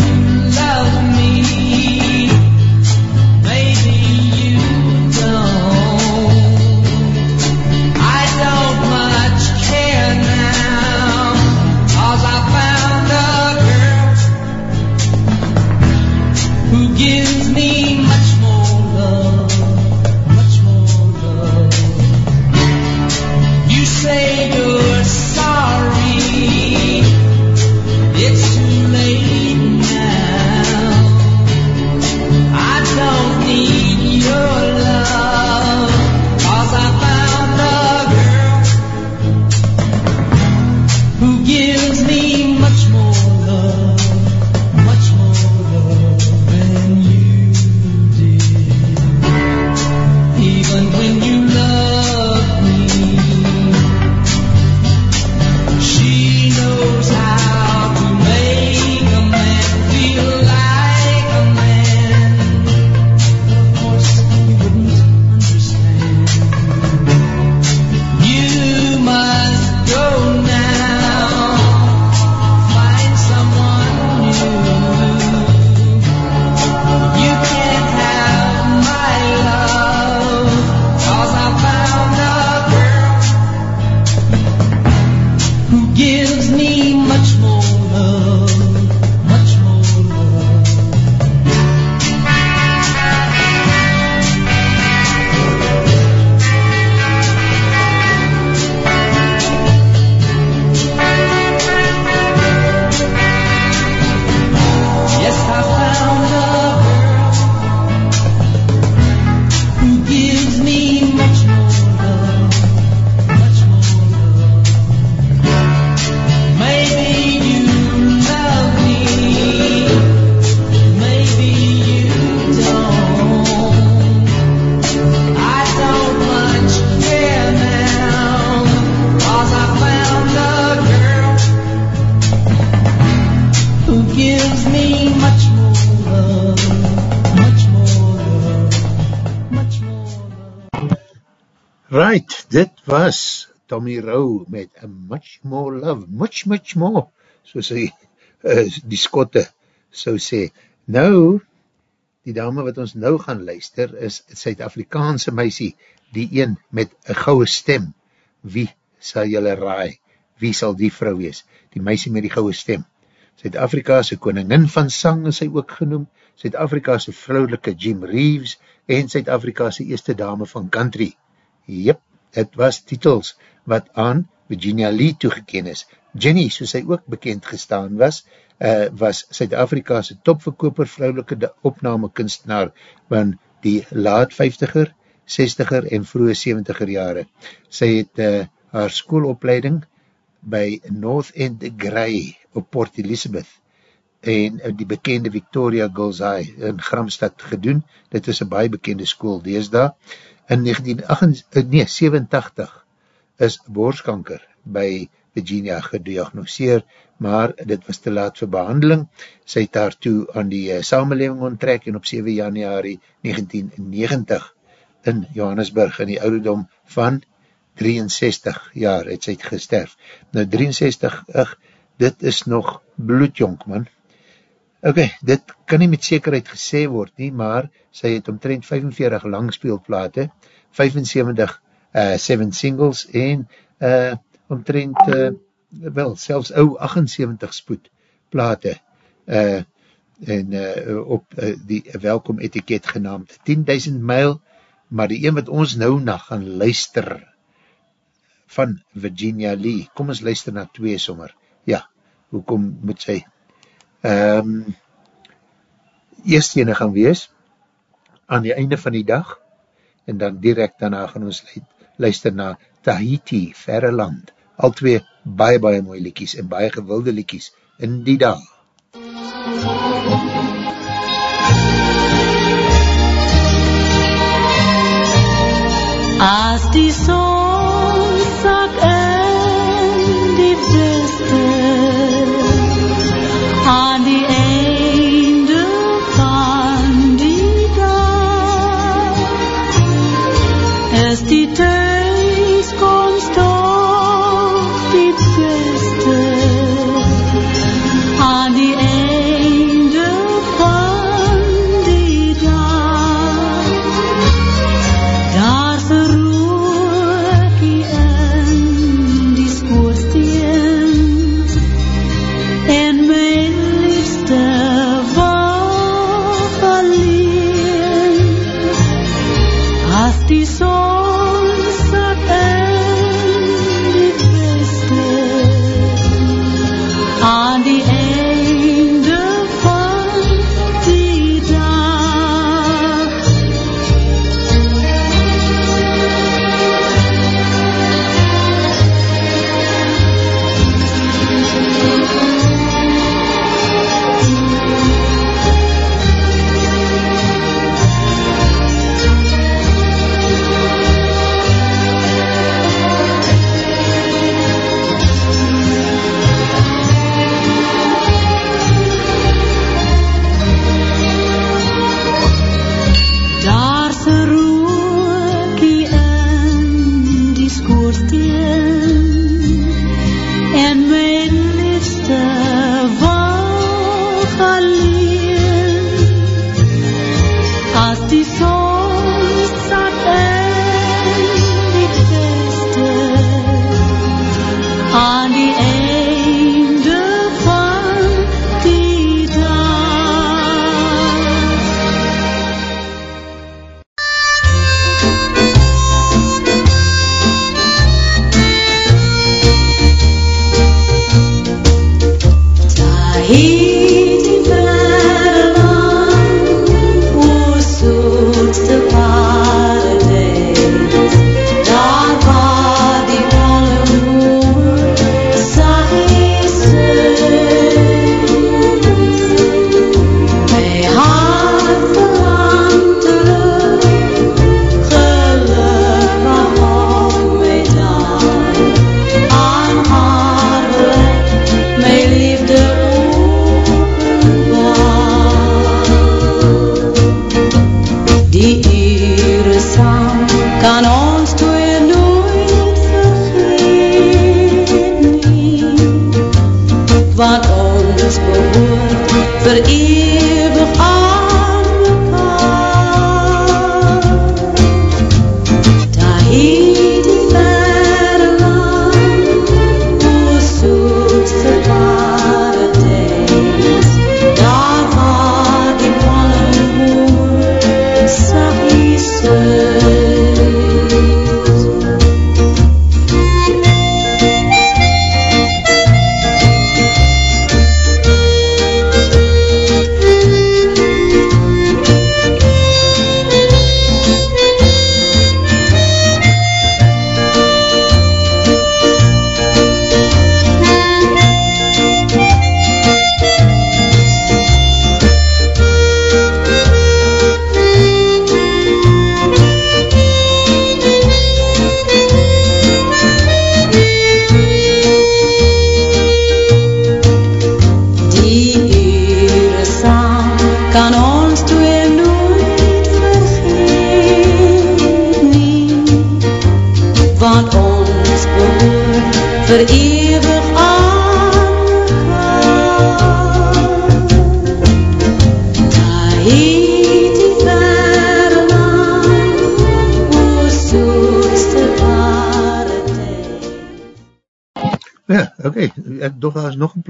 Tommy Rowe met a much more love, much, much more, soos hy, uh, die skotte so sê. Nou, die dame wat ons nou gaan luister, is Suid-Afrikaanse meisie, die een met een gouwe stem. Wie sal julle raai? Wie sal die vrou wees? Die meisie met die gouwe stem. Suid-Afrikaanse koningin van sang is hy ook genoem, Suid-Afrikaanse vrouwelike Jim Reeves en Suid-Afrikaanse eerste dame van country. Jep, het was titels wat aan Virginia Lee toegeken is. Jenny, soos hy ook bekend gestaan was, uh, was Suid-Afrikaanse topverkoper vrouwelike opname kunstenaar van die laat 50er, 60er en vroege 70er jare. Sy het uh, haar schoolopleiding by North End Grey op Port Elizabeth en uh, die bekende Victoria Girls High in Gramstad gedoen. Dit is een baie bekende school deesda. In 1987 nee, is borstkanker by Virginia gediagnoseer, maar dit was te laat vir behandeling. Sy het daartoe aan die uh, samenleving onttrek en op 7 januari 1990 in Johannesburg in die ouderdom van 63 jaar het sy het gesterf. Nou 63, ach, dit is nog bloedjonk man. Ok, dit kan nie met zekerheid gesê word nie, maar sy het omtrent 45 langspeelplate, 75 uh, 7 singles en uh, omtrent, uh, wel, selfs ou 78 spoed plate uh, en uh, op uh, die welkom etiket genaamd 10.000 mijl, maar die een wat ons nou na gaan luister van Virginia Lee, kom ons luister na twee sommer, ja, hoekom moet sy? Um, eerst ene gaan wees aan die einde van die dag en dan direct daarna gaan ons luister na Tahiti, verre land. Al twee baie baie mooie liekies en baie gewilde liekies in die dag. As die son is die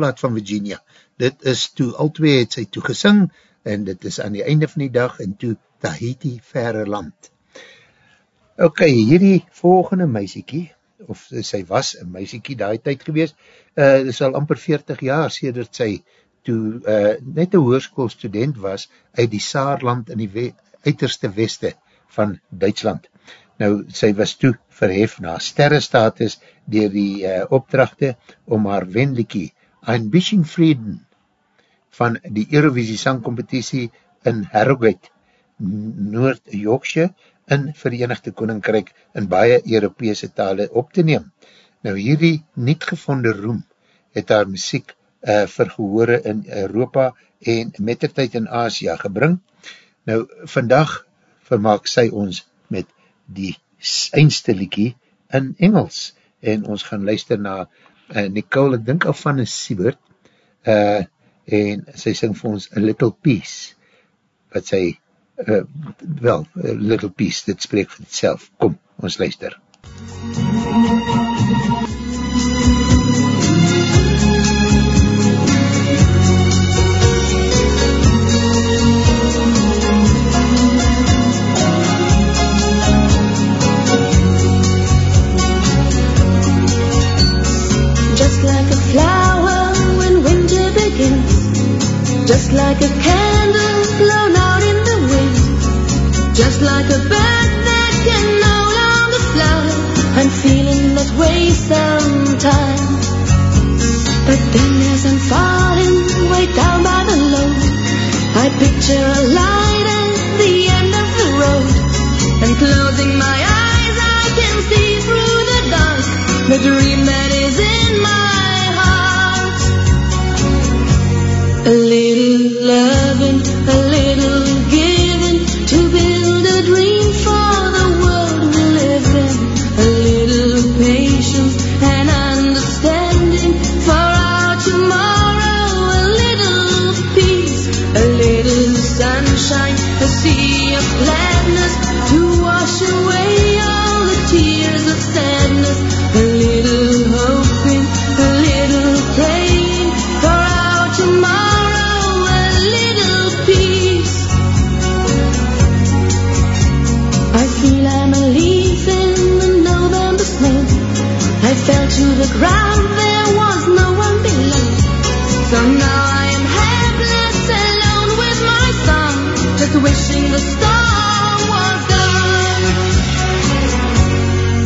plaat van Virginia. Dit is toe, al twee het sy toe gesing, en dit is aan die einde van die dag, en toe Tahiti verre land. Ok, hierdie volgende meisiekie, of sy was een meisiekie daai tyd gewees, uh, is al amper 40 jaar sedert sy toe uh, net een hoerskoolstudent was uit die Saarland in die we uiterste weste van Duitsland. Nou, sy was toe verhef na sterrestatus dier die uh, opdrachte om haar wenlikie Ein Frieden van die Eurovisie sangcompetitie in Harrogate, Noord-Yorkshire, in Verenigde Koninkryk in baie Europese tale op te neem. Nou hierdie niet gevonde roem het haar muziek uh, vergehore in Europa en met die tyd in Asia gebring. Nou vandag vermaak sy ons met die eindste liekie in Engels en ons gaan luister na uh, Nicole, ek dink al van een Siebert uh, en sy syng vir ons A Little Peace wat sy uh, wel, a little piece, dit spreek vir itself. Kom, ons luister. Just like a candle blown out in the wind, just like a bird that can no longer fly. I'm feeling that way sometimes. But then as I'm falling way down by the load, I picture a light at the end of the road. And closing my eyes, I can see through the dark the dream A little loving,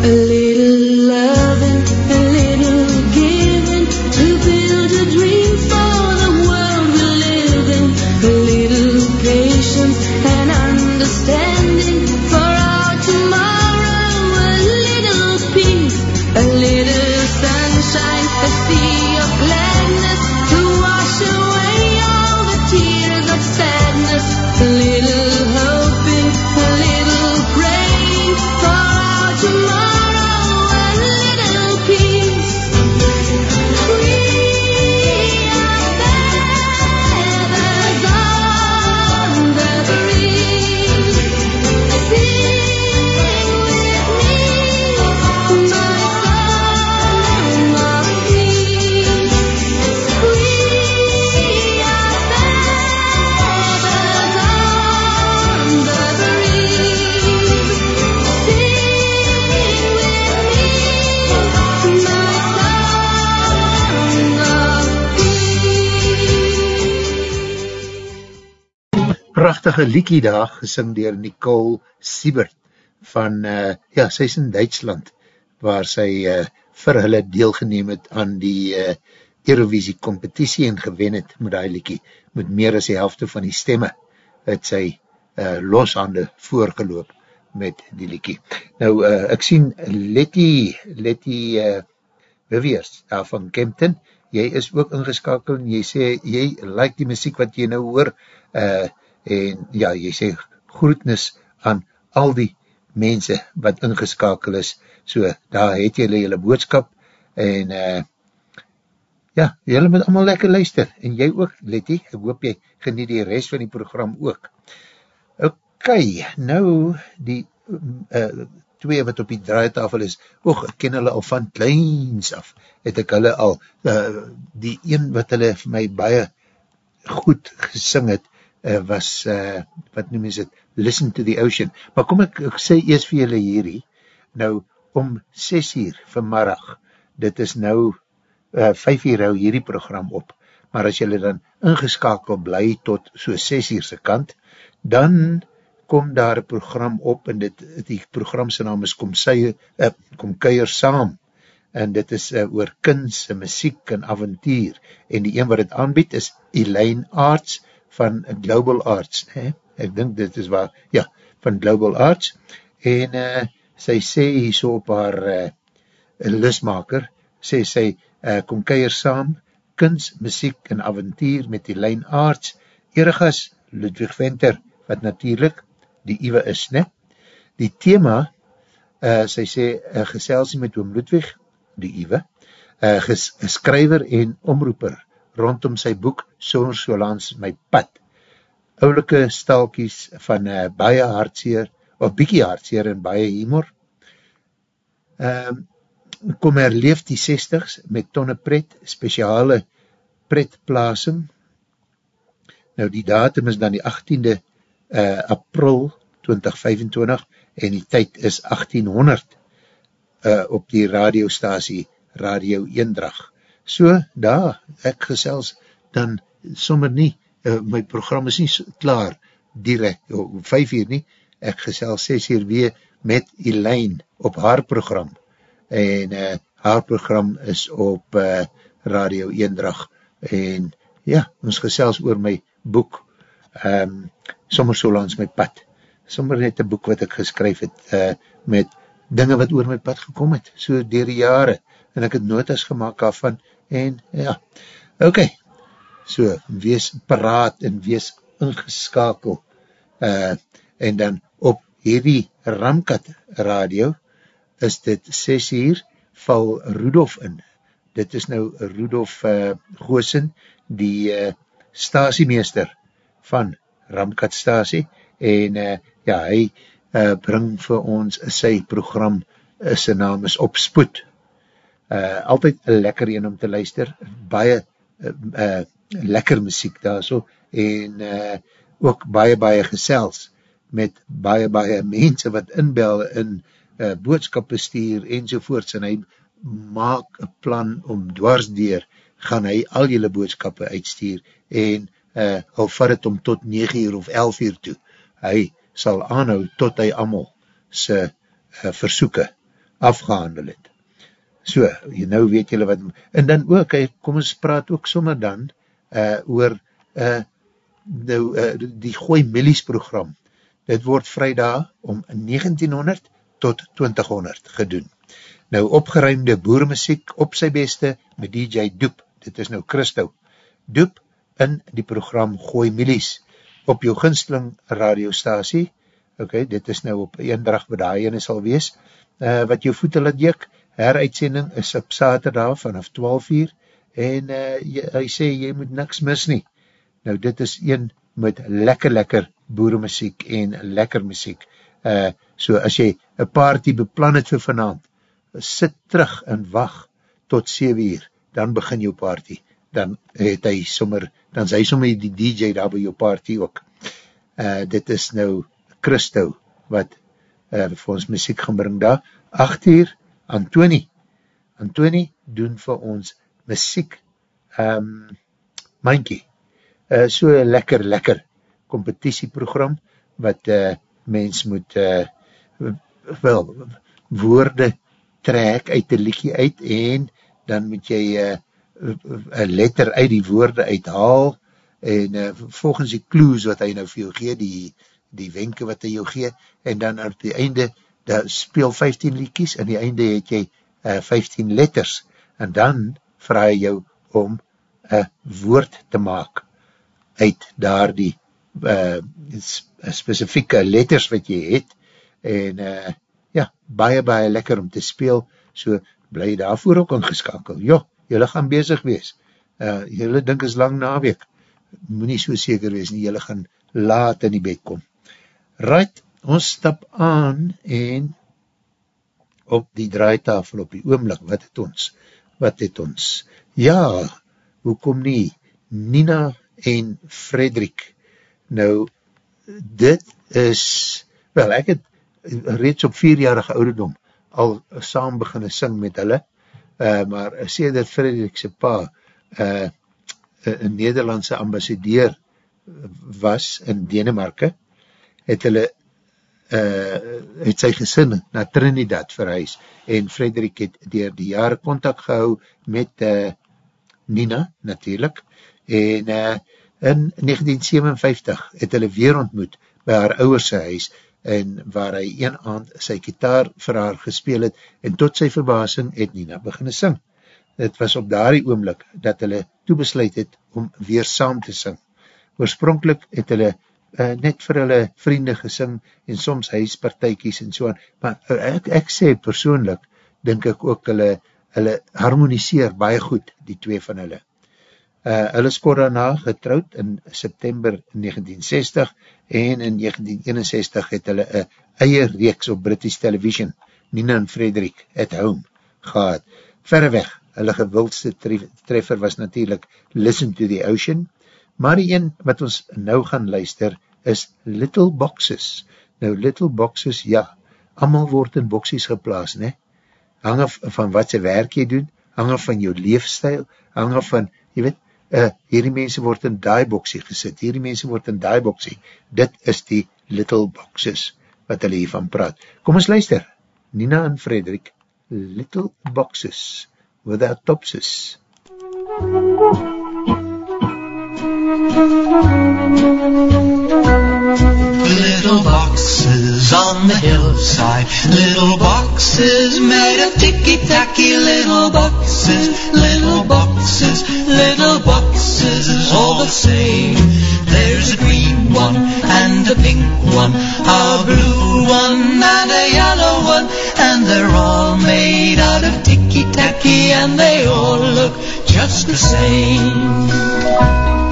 A peace. Prachtige liekie daar, gesing dier Nicole Siebert van, uh, ja, sy is in Duitsland, waar sy uh, vir hulle deelgeneem het aan die uh, Eurovisie competitie en gewen het met die liekie, met meer as die helfte van die stemme, het sy uh, loshande voorgeloop met die liekie. Nou, uh, ek sien Letty, Letty uh, Beweers, daar van Kempton, jy is ook ingeskakel en jy sê, jy like die muziek wat jy nou hoor, uh, en ja, jy sê groetnis aan al die mense wat ingeskakel is. So, daar het jylle jylle boodskap, en uh, ja, jylle moet allemaal lekker luister, en jy ook, Letty, ek hoop jy geniet die rest van die program ook. Ok, nou, die uh, twee wat op die draaitafel is, oog, ek ken hulle al van kleins af, het ek hulle al, uh, die een wat hulle vir my baie goed gesing het, uh, was, uh, wat noem is het, Listen to the Ocean. Maar kom ek, ek sê eers vir julle hierdie, nou, om 6 uur vanmiddag, dit is nou uh, 5 uur hou hierdie program op, maar as julle dan ingeskakel bly tot so 6 uur se kant, dan kom daar een program op, en dit, die program sy naam is Kom, sy, uh, kom Kuier Saam, en dit is uh, oor kunst en muziek en avontuur, en die een wat het aanbied is Elaine Arts van Global Arts, he? ek dink dit is waar, ja, van Global Arts, en uh, sy sê hier so op haar uh, lusmaker, sê sy, uh, kom Kuier Saam, kunst, muziek en avontuur met Elaine Arts, Eregas, Ludwig Venter, wat natuurlijk die Iwe is, ne? Die thema, uh, sy sê, uh, geselsie met oom Ludwig, die Iwe, uh, ges, skryver en omroeper, rondom sy boek, Somer Solans, My Pad, oulike stalkies van uh, baie hartseer, of bykie hartseer en baie humor, um, kom herleef die 60s met tonne pret, speciale pretplasing, nou die datum is dan die 18de uh, april 2025 en die tyd is 1800 uh, op die radiostasie Radio Eendrag. So, daar, ek gesels dan sommer nie, uh, my program is nie klaar direct, om 5 uur nie, ek gesels 6 uur weer met Elaine op haar program. En uh, haar program is op uh, Radio Eendrag. En ja, ons gesels oor my boek um, sommer so langs my pad. Sommer net een boek wat ek geskryf het, uh, met dinge wat oor my pad gekom het, so dier die jare, en ek het notas gemaakt af van, en ja, ok, so, wees paraat en wees ingeskakel, uh, en dan op hierdie Ramkat radio, is dit 6 uur, val Rudolf in, dit is nou Rudolf uh, Goosen, die uh, stasiemeester van Ramkat Stasie. En uh, ja, hy uh, bring vir ons sy program, uh, sy naam is Opspoed. Uh, altyd een lekker een om te luister, baie uh, uh, lekker muziek daar so, en uh, ook baie baie gesels met baie baie mense wat inbel in uh, boodskap bestuur enzovoorts en hy maak een plan om dwarsdeer gaan hy al jylle boodskappe uitstuur en uh, al vat het om tot 9 uur of 11 uur toe. Hy sal aanhou tot hy amal sy uh, versoeken afgehandel het. So, jy nou weet jylle wat, en dan ook, hy, kom ons praat ook sommer dan uh, oor uh, nou, uh, die Gooi Millies program. Dit word vrijdag om 1900 tot 2000 gedoen. Nou, opgeruimde boermuziek op sy beste met DJ Doep, dit is nou Christo. Doep in die program Gooi Milies op jou ginsteling radiostasie, ok, dit is nou op eendrag bedaai en is al wees, uh, wat jou voete laat jik, heruitsending is op saterdag vanaf 12 uur, en uh, jy, hy sê, jy moet niks mis nie. Nou, dit is een met lekker lekker boeremuziek en lekker muziek. Uh, so, as jy een party beplan het vir vanavond, sit terug en wacht tot 7 uur, dan begin jou party dan het hy sommer, dan is hy sommer die DJ daar by jou party ook. Uh, dit is nou Christo, wat uh, vir ons muziek gaan bring daar. 8 uur, Antoni. Antoni doen vir ons muziek um, mankie. Uh, so lekker, lekker competitieprogram, wat uh, mens moet uh, wel, woorde trek uit die liekie uit, en dan moet jy uh, een letter uit die woorde uithaal en uh, volgens die clues wat hy nou vir jou gee, die, die wenke wat hy jou gee, en dan aan die einde, speel 15 liekies, en die einde het jy uh, 15 letters, en dan vraag hy jou om een woord te maak uit daar die uh, specifieke letters wat jy het, en uh, ja, baie, baie lekker om te speel, so bly jy daarvoor ook ingeskakel. Jo, jylle gaan bezig wees. Uh, jylle dink is lang naweek. Moet nie so seker wees nie, jylle gaan laat in die bed kom. Right, ons stap aan en op die draaitafel op die oomlik, wat het ons? Wat het ons? Ja, hoekom nie? Nina en Frederik. Nou, dit is, wel, ek het reeds op vierjarige ouderdom al saam beginne sing met hulle, uh, maar sê dat Frederik sy pa uh, een Nederlandse ambassadeur was in Denemarke, het hulle uh, het sy gesin na Trinidad verhuis en Frederik het dier die jare contact gehou met uh, Nina natuurlijk en uh, in 1957 het hulle weer ontmoet by haar ouwerse huis en waar hy een aand sy kitaar vir haar gespeel het en tot sy verbasing het Nina beginne sing. Het was op daardie oomlik dat hulle toebesluit het om weer saam te sing. Oorspronkelijk het hulle uh, net vir hulle vriende gesing en soms huispartijkies en so aan, maar uh, ek, ek sê persoonlik, denk ek ook hulle, hulle harmoniseer baie goed, die twee van hulle. Uh, hulle is kort daarna getrouwd in September 1960 en in 1961 het hulle een eie reeks op British Television, Nina en Frederik at Home, gehad. Verreweg, hulle gewildste treffer was natuurlijk Listen to the Ocean, maar die een wat ons nou gaan luister is Little Boxes. Nou Little Boxes, ja, allemaal word in boxies geplaas, ne? Hang af van wat sy werk jy doen, hang af van jou leefstijl, hang af van, jy weet, uh, hierdie mense word in die boxie gesit, hierdie mense word in die boxie, dit is die little boxes, wat hulle hiervan praat. Kom ons luister, Nina en Frederik, little boxes, without topses. Little boxes on the hillside, little boxes made of ticky-tacky, little boxes, little boxes, little boxes all the same. There's a green one and a pink one, a blue one and a yellow one, and they're all made out of ticky-tacky and they all look just the same.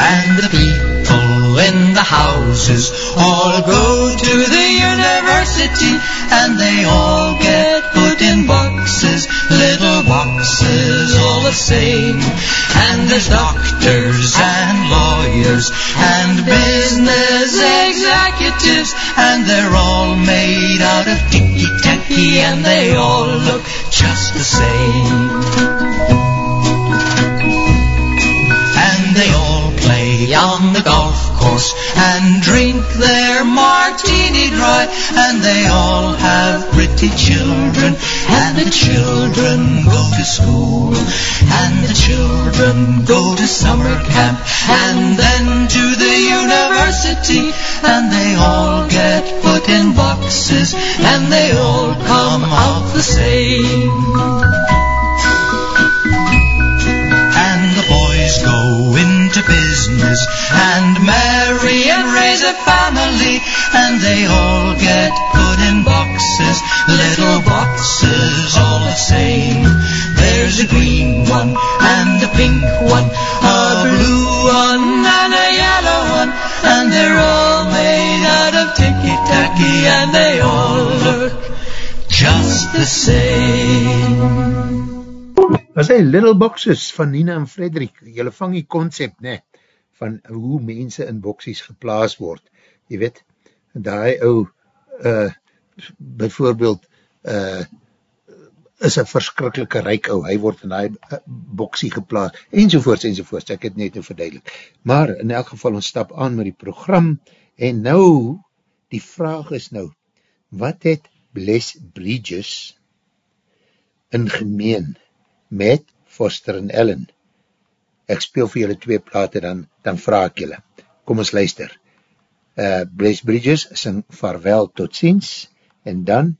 And the people in the houses all go to the university and they all get put in boxes, little boxes all the same. And there's doctors and lawyers and business executives and they're all made out of ticky-tacky and they all look just the same. On the golf course and drink their martini dry. And they all have pretty children. And the children go to school. And the children go to summer camp. And then to the university. And they all get put in boxes. And they all come out the same little boxes all the same. There's a green one and a pink one, a blue one and a yellow one and they're all made out of ticky-tacky and they all look just the same. was hy Little Boxes van Nina en Frederik, jylle vang die concept ne, van hoe mense in boxies geplaas word, jy weet, die ou, uh, bijvoorbeeld, uh, is een verskrikkelike ryk ou, hy word in die boxie geplaas, enzovoorts, enzovoorts, ek het net nou verduidelik, maar in elk geval ons stap aan met die program, en nou, die vraag is nou, wat het Bless Bridges in gemeen, met Foster en Ellen. Ek speel vir julle twee plate, dan, dan vraag ek julle. Kom ons luister. Uh, Blaise Bridges sing Vaarwel tot ziens, en dan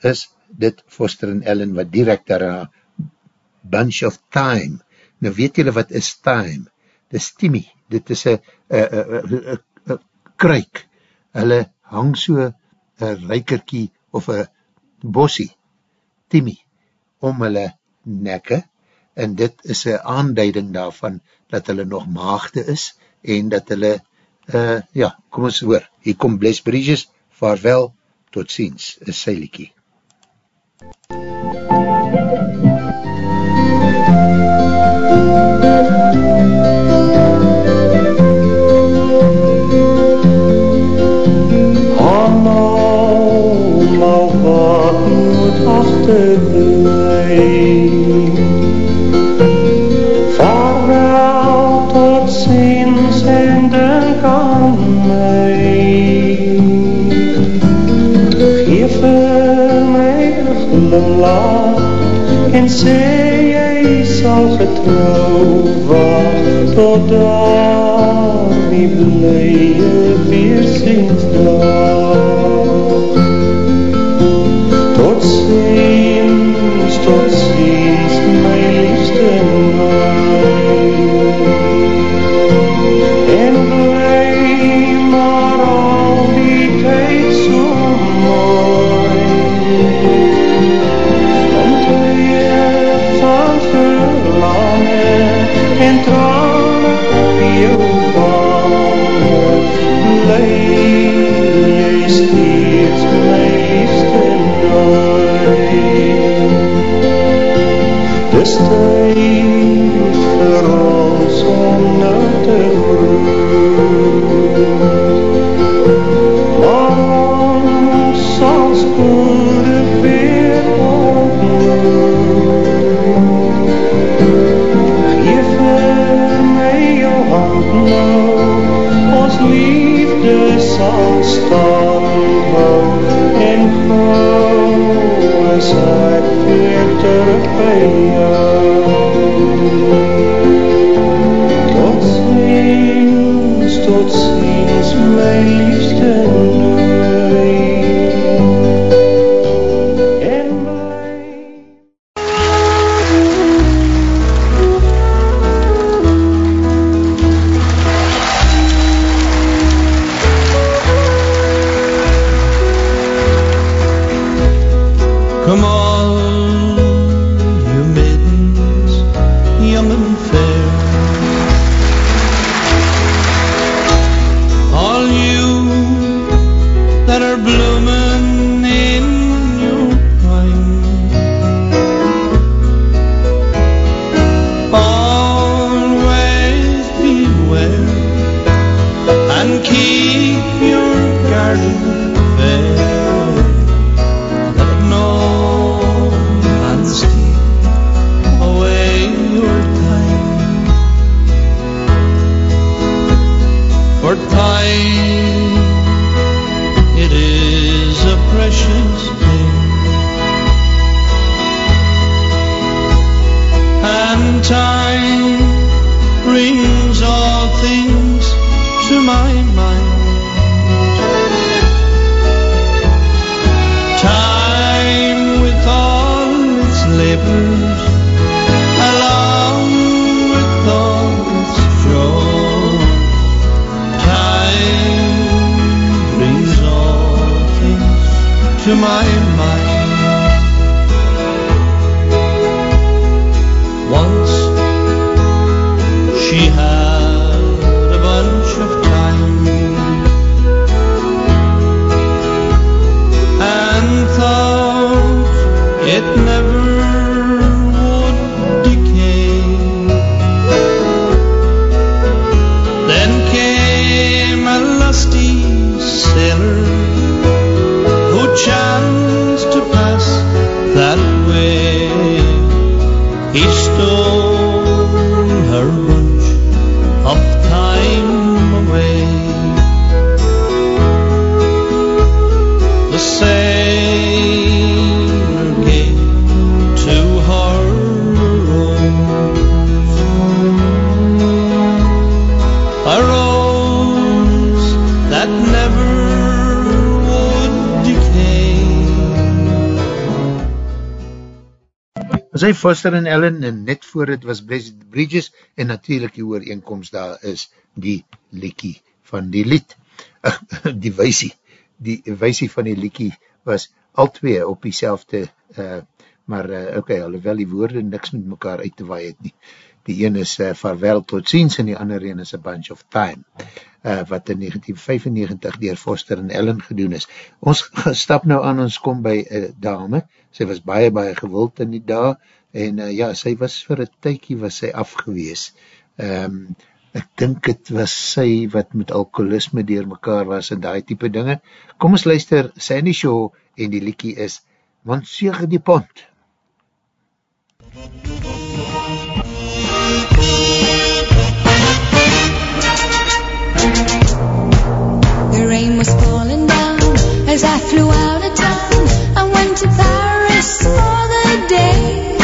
is dit Foster en Ellen wat direct daar Bunch of Time. Nou weet julle wat is Time? Dit is Timmy. Dit is een kruik. Hulle hang so een reikerkie of een bossie, Timmy, om hulle nekke, en dit is een aanduiding daarvan, dat hulle nog maagde is, en dat hulle, uh, ja, kom ons hoor, hier kom Bless Bridges, vaarwel, tot ziens, is sy liekie. Allemaal wat moet achterblijven. En sê jy sal getrouw wacht totdat die blije weerziensdag. Tot Dis tyd vir ons om nou te groei. Ons sal spoedig weer ontmoet. Geef vir my jou hand nou, ons liefde sal stand ziens, Foster en Ellen en net voor het was Bridges en natuurlijk die ooreenkomst daar is die liekie van die lied, Ach, die weisie, die weisie van die liekie was al twee op die selfde, uh, maar uh, oké, okay, alhoewel die woorde niks met mekaar uit te waai het nie. Die een is uh, Farewell tot ziens en die ander een is A Bunch of Time, uh, wat in 1995 dier Foster en Ellen gedoen is. Ons stap nou aan, ons kom by uh, dame, sy was baie, baie gewild in die dag, en uh, ja, sy was vir een tykie was sy afgewees. Um, ek dink het was sy wat met alkoholisme dier mekaar was en die type dinge. Kom ons luister, Sandy Show en die liekie is Monsieur die Pont. The rain was falling down as I flew out of town. I went to Paris for the day.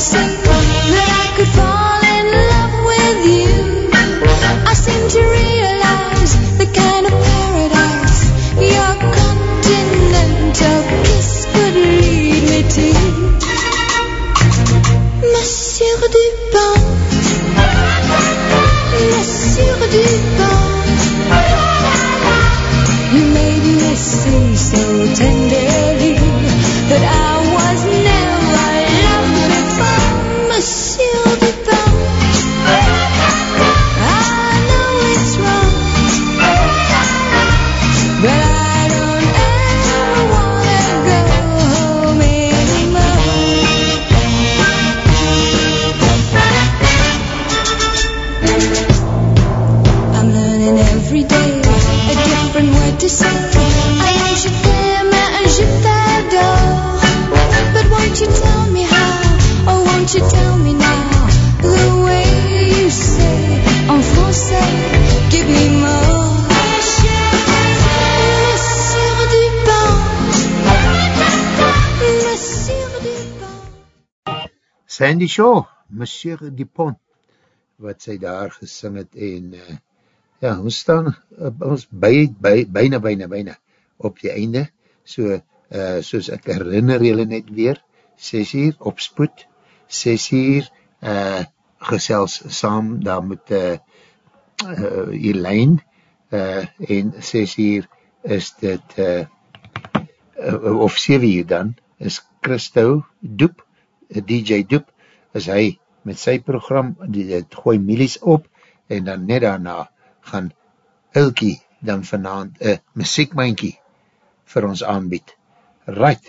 you. Made me see so tenderly that I Sandy Shaw, Monsieur Dupont, wat sy daar gesing het en uh, ja, ons staan uh, ons by, by, byna, byna, byna op die einde, so uh, soos ek herinner julle net weer, 6 uur opspoed, 6 uur uh, gesels saam daar met uh, uh, Elaine uh, en 6 uur is dit uh, uh, of 7 uur dan is Christo Doep, DJ Doep, is hy met sy program, die, het gooi milies op, en dan net daarna gaan Ilkie dan vanavond een muziekmijnkie vir ons aanbied. Right,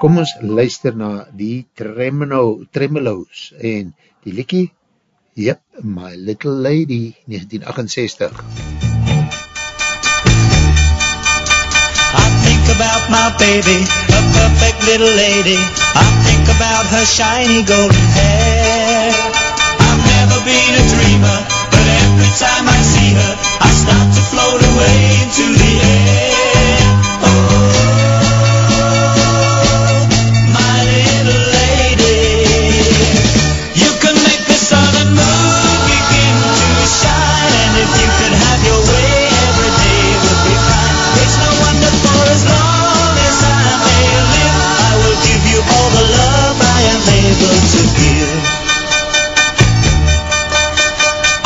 kom ons luister na die tremolo, Tremolos en die liekie, yep, My Little Lady, 1968. I think about my baby, a perfect little lady. I about her shiny golden hair. I've never been a dreamer, but every time I see her, I start to float away into the air.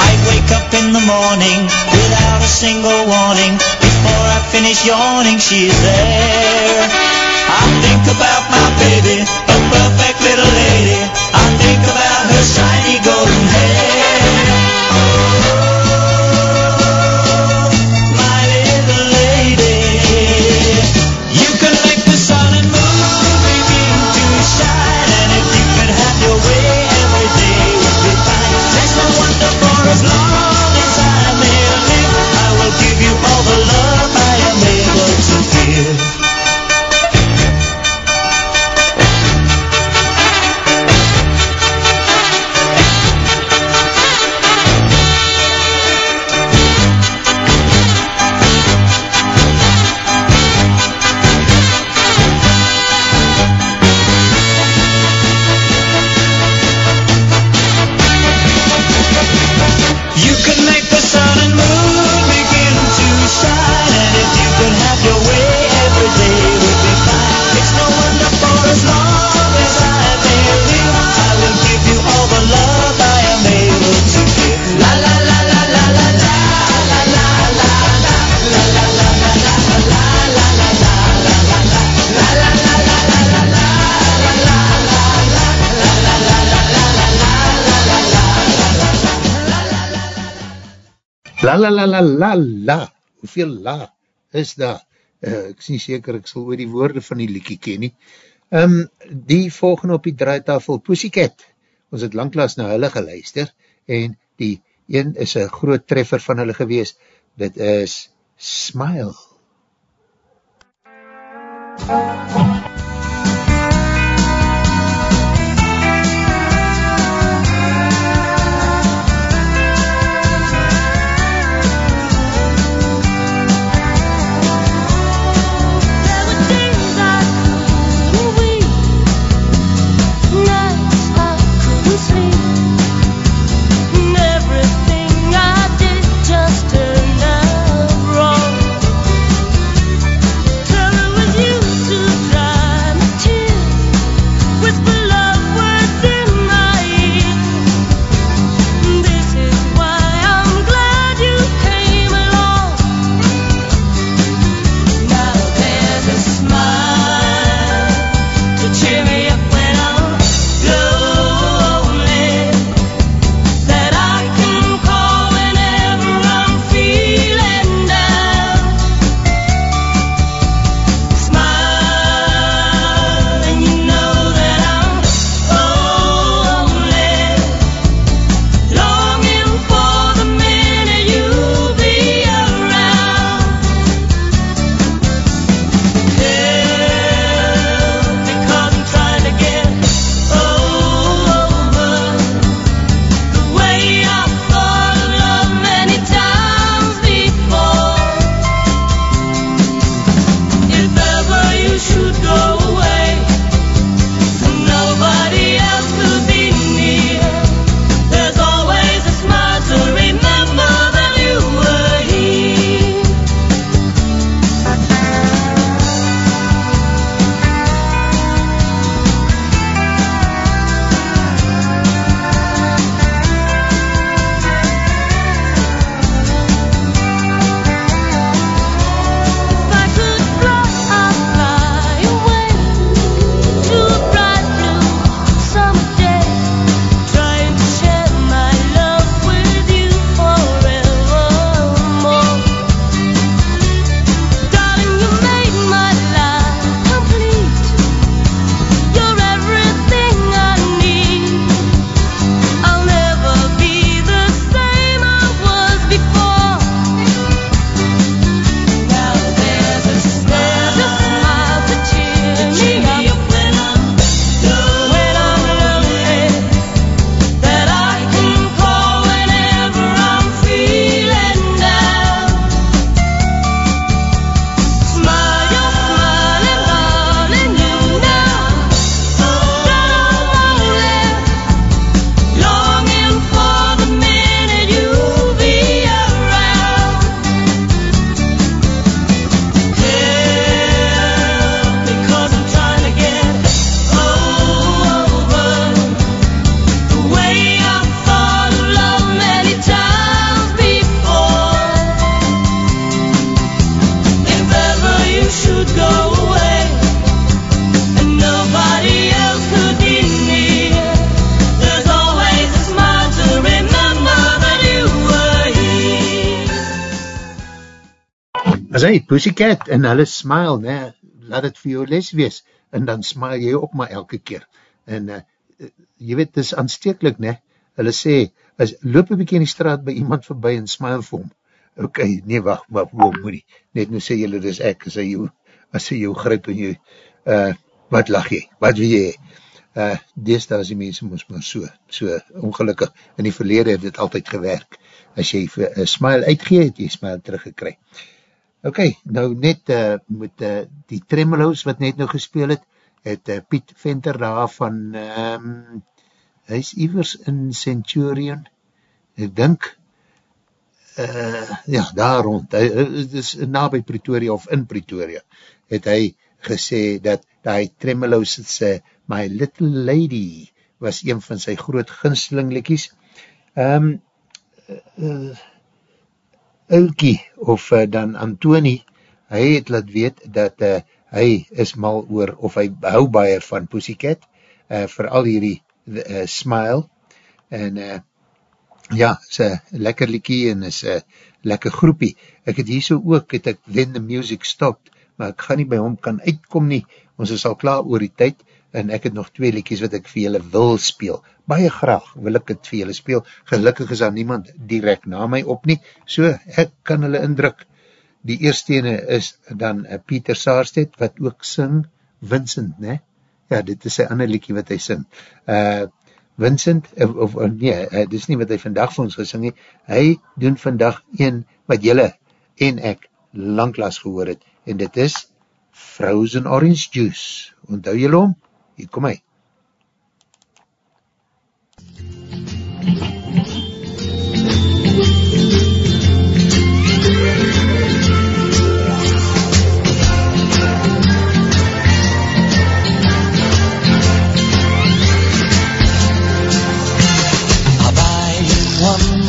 I wake up in the morning without a single warning. Before I finish yawning, she's there. I think about my baby, a perfect little lady. I think about her shiny golden La la la la la la, hoeveel la is daar? Uh, ek is nie seker, ek sal oor die woorde van die liekie ken nie. Um, die volgende op die draaitafel, Pussycat, ons het langklaas na hulle geluister, en die een is een groot treffer van hulle gewees, dit is Smile. Smile. Pussycat, en hulle smile, ne, laat het vir jou les wees, en dan smile jy ook maar elke keer, en uh, jy weet, dit is aansteeklik, ne, hulle sê, as, loop een bykie in die straat by iemand voorbij en smile vir hom, ok, nee, wacht, maar, wow, moerie, net nou sê jylle, dis ek, as hy jou, as hy jou grip en jou, uh, wat lach jy, wat wil jy, uh, deesdaal is die mense moest maar so, so ongelukkig, in die verlede het dit altyd gewerk, as jy een smile uitgee, het jy smile teruggekry. Ok, nou net uh, met uh, die Tremolos wat net nou gespeel het, het uh, Piet Venter daar van, um, hy is ivers in Centurion, ek dink, uh, ja, daar rond, hy, het is na by Pretoria of in Pretoria, het hy gesê dat die Tremolos het sê, My Little Lady was een van sy groot ginsling likies. Um, uh, Ulkie, of uh, dan Antoni, hy het laat weet dat uh, hy is mal oor, of hy hou baie van Pussycat, uh, vir al hierdie uh, smile, en uh, Ja, is een lekker liekie en is een lekker groepie. Ek het hier so ook, het ek When the Music Stopped, maar ek gaan nie by hom kan uitkom nie. Ons is al klaar oor die tyd en ek het nog twee liekies wat ek vir julle wil speel. Baie graag wil ek het vir julle speel. Gelukkig is daar niemand direct na my op nie, so ek kan hulle indruk. Die eerste ene is dan uh, Pieter Saarstedt wat ook sing Vincent, ne? Ja, dit is sy ander liekie wat hy sing. Uh, Vincent, of, of nee, uh, dit is nie wat hy vandag vir ons gesing het, hy doen vandag een wat jylle en ek langklaas gehoor het, en dit is Frozen Orange Juice. Onthou jylle om? e comei.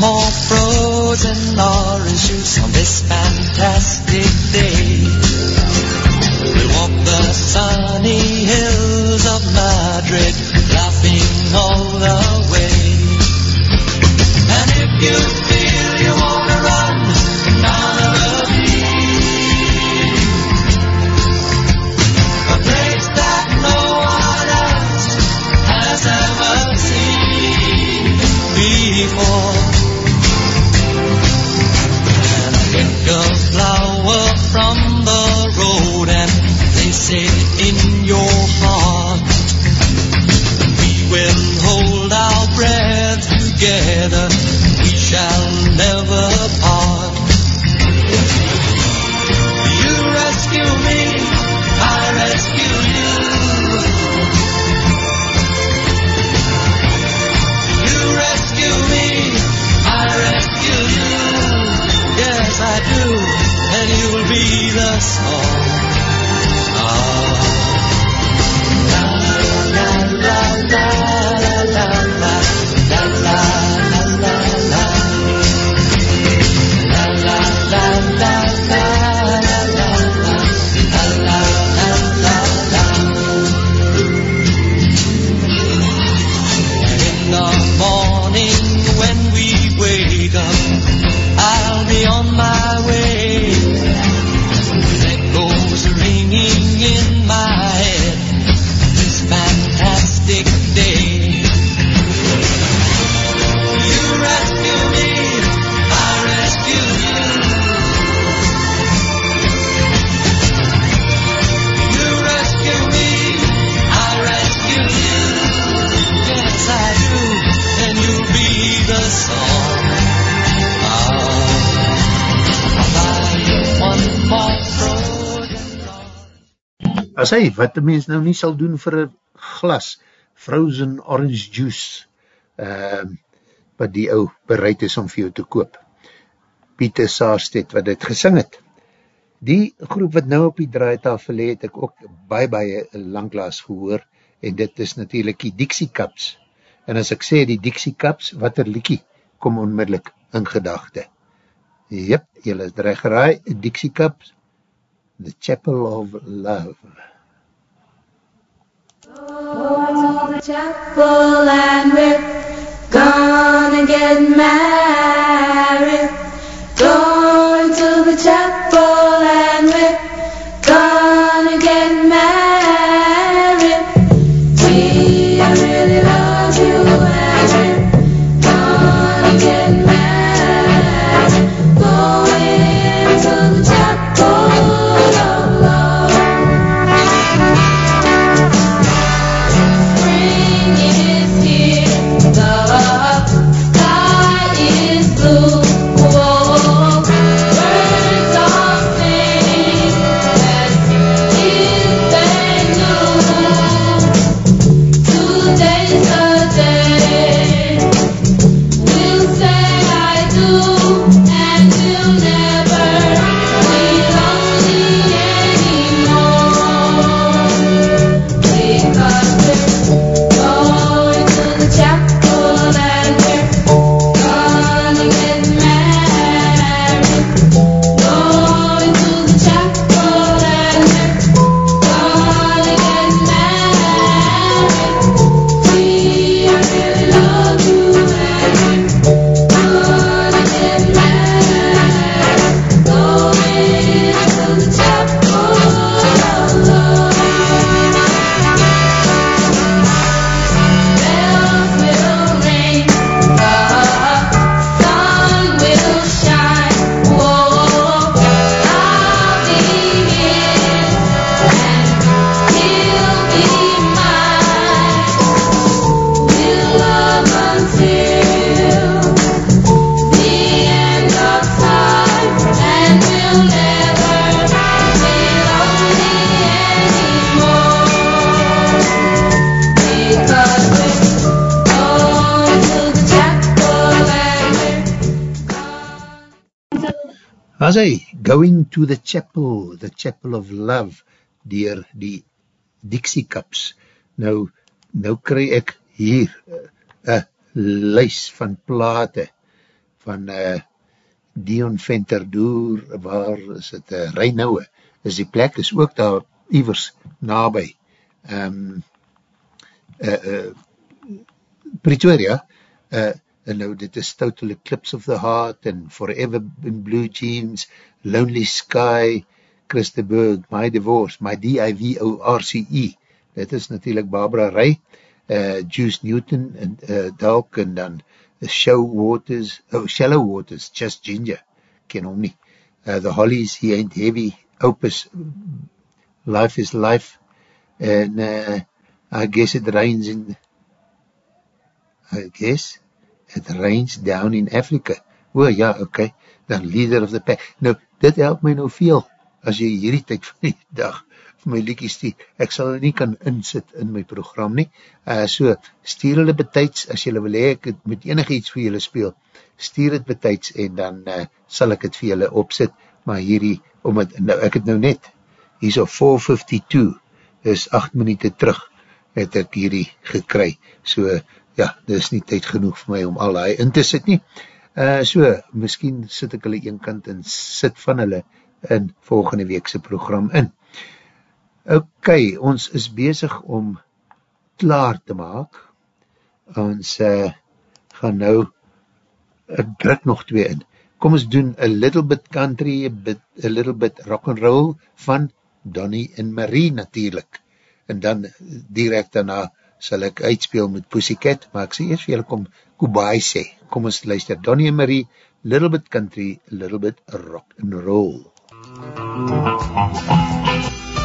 more frozen orange juice on this fantastic day. As hy, wat die mens nou nie sal doen vir een glas frozen orange juice, uh, wat die ou bereid is om vir jou te koop. Pieter Saarstedt wat dit gesing het. Die groep wat nou op die draaitafel het, ek ook baie baie langlaas gehoor, en dit is natuurlijk die Dixie Cups. En as ek sê die Dixie Cups, wat er liekie, kom onmiddellik in gedachte. Jep, jylle is dreig geraai, Dixie Cups, The Chapel of Love. Going to the chapel and we're gonna get married. To the Chapel, the Chapel of Love, dier die Dixie Cups. Nou, nou kry ek hier een uh, lys van plate van uh, Dion Venterdoer, waar is het, uh, Reinouwe, is die plek, is ook daar ivers nabij. Um, uh, uh, Pretoria, uh, en nou dit is Total Eclipse of the Heart, en Forever in Blue Jeans, Lonely Sky, Christenberg, My Divorce, My D-I-V-O-R-C-E, dit is natuurlijk Barbara Ray, uh, Juice Newton, en uh, Dalk, en dan Show Waters, oh, Shallow Waters, Just Ginger, ken hom nie, uh, The Hollies, He Ain't Heavy, Opus, Life is Life, en uh, I guess it rains in, I guess, it rains down in Africa. O ja, oké, okay. dan Leader of the Pack. Nou, dit help my nou veel, as jy hierdie tyd van die dag vir my liekies die, ek sal nie kan insit in my program nie. Uh, so, stuur hulle betijds, as julle wil hee, ek met enig iets vir julle speel, stuur het betijds en dan uh, sal ek het vir julle opsit, maar hierdie, omdat, nou, ek het nou net, hier so 452, is 8 minuut terug, het ek hierdie gekry, so, ja, dit is nie tyd genoeg vir my om al die in te sit nie. Uh, so, miskien sit ek hulle een kant en sit van hulle in volgende weekse program in. Ok, ons is bezig om klaar te maak. Ons uh, gaan nou, ek druk nog twee in. Kom ons doen a little bit country, a, bit, a little bit rock and roll van Donnie en Marie natuurlijk. En dan direct daarna sal ek uitspeel met Pussycat, maar ek sê eers vir julle kom Kubai sê. Kom ons luister, Donnie en Marie, little bit country, little bit rock and roll. I'm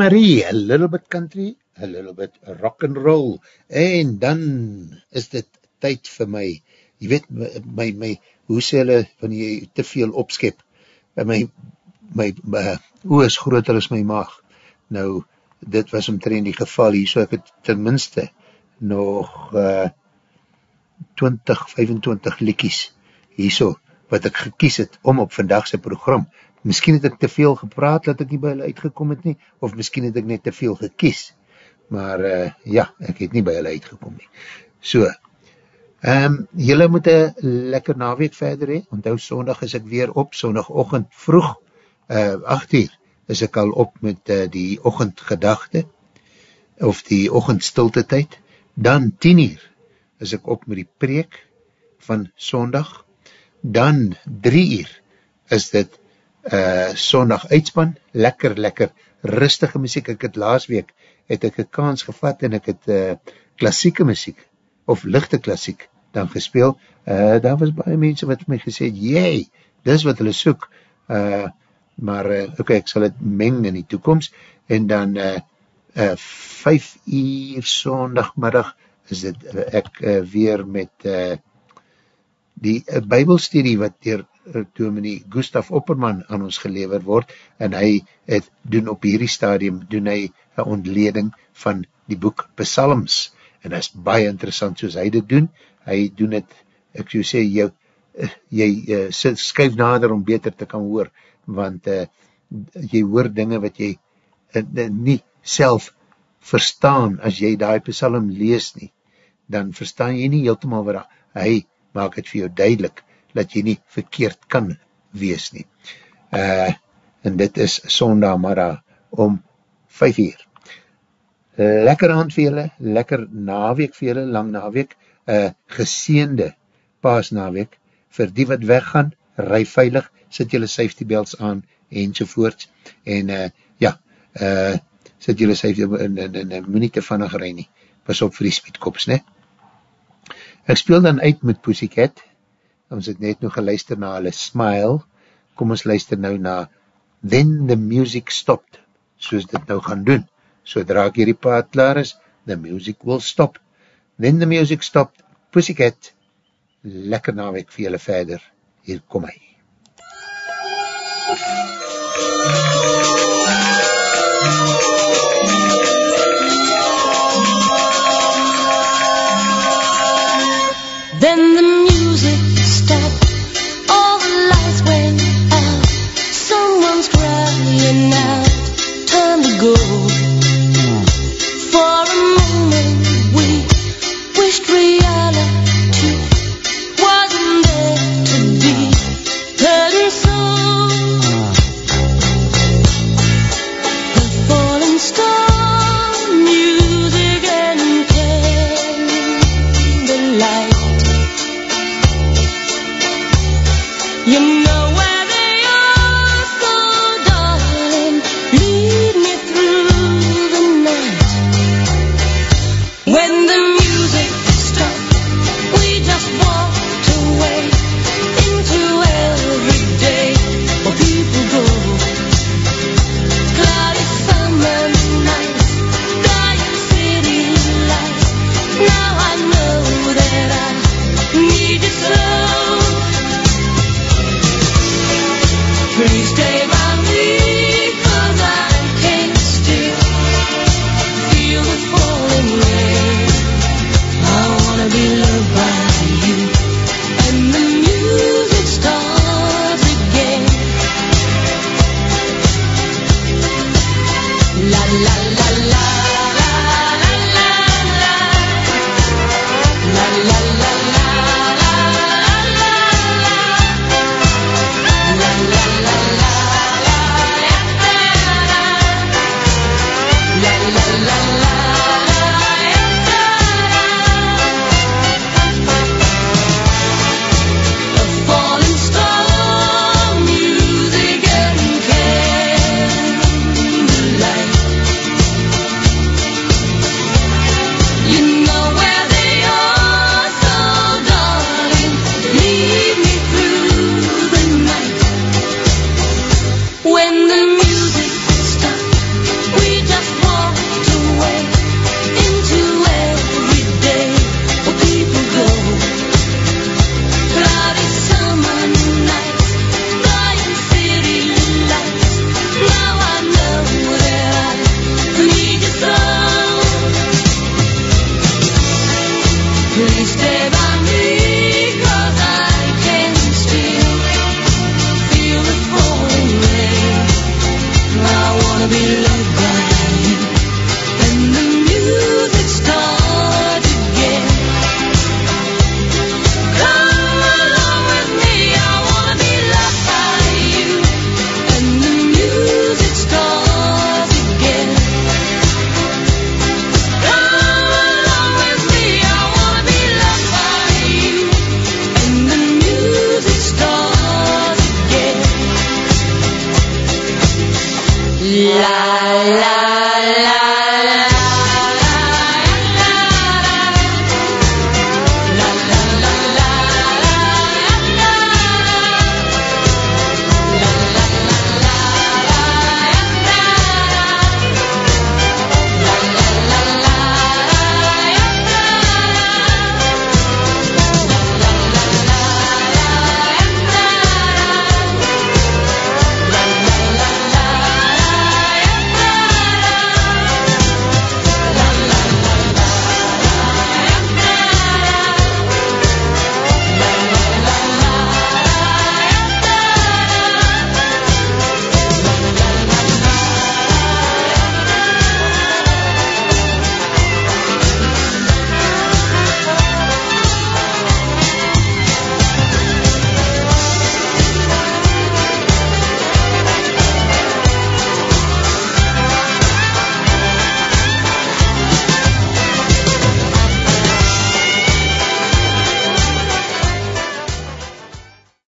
Marie, a little bit country, a little bit rock and roll, en dan is dit tyd vir my, jy weet, my, my, hoe sê hulle, van jy te veel opskep, en my, my, my oor is groter as my maag, nou, dit was omtrent die geval hier, so ek het tenminste nog uh, 20, 25 liekies hierso, wat ek gekies het om op vandagse program miskien het ek te veel gepraat, dat ek nie by hulle uitgekom het nie, of miskien het ek net te veel gekies, maar uh, ja, ek het nie by hulle uitgekom nie. So, Um, julle moet een lekker naweek verder hee, onthou sondag is ek weer op, sondagochtend vroeg, uh, 8 uur is ek al op met uh, die ochendgedachte, of die ochendstilte tyd, dan 10 uur is ek op met die preek van sondag, dan 3 uur is dit uh, sondag uitspan, lekker, lekker, rustige muziek, ek het laas week, het ek een kans gevat en ek het uh, klassieke muziek, of lichte klassiek, dan gespeel, uh, daar was baie mense wat my gesê jy, dis wat hulle soek, uh, maar, uh, okay, ek sal het meng in die toekomst, en dan, uh, uh, vijf uur sondagmiddag, is dit, uh, ek uh, weer met, uh, die uh, bybelstudie wat dier dominee Gustav Opperman aan ons gelever word, en hy het doen op hierdie stadium, doen hy een ontleding van die boek Psalms, en dat is baie interessant soos hy dit doen, hy doen het, ek so sê, jou, uh, jy uh, skuif nader om beter te kan hoor, want uh, jy hoor dinge wat jy uh, nie self verstaan, as jy die psalm lees nie, dan verstaan jy nie heeltemaal wat hy maak het vir jou duidelik, dat jy nie verkeerd kan wees nie. Uh, en dit is sondag maar om 5 uur. Lekker hand vir julle, lekker naweek vir julle, lang naweek, uh, geseende paasnaweek, vir die wat weggaan, rij veilig, sit julle safety belts aan, enzovoorts, en uh, ja, uh, sit julle safety, en, en, en, en moet nie te vannig rij nie, pas op vir die speedkops, ne? Ek speel dan uit met Pussycat, ons het net nog geluister na hulle smile, kom ons luister nou na Then the Music Stopped, soos dit nou gaan doen, sodra ek hierdie paard klaar is, the music will stop, then the music stopped, Pussycat, lekker naweek vir julle verder, hier kom hy. Thank you.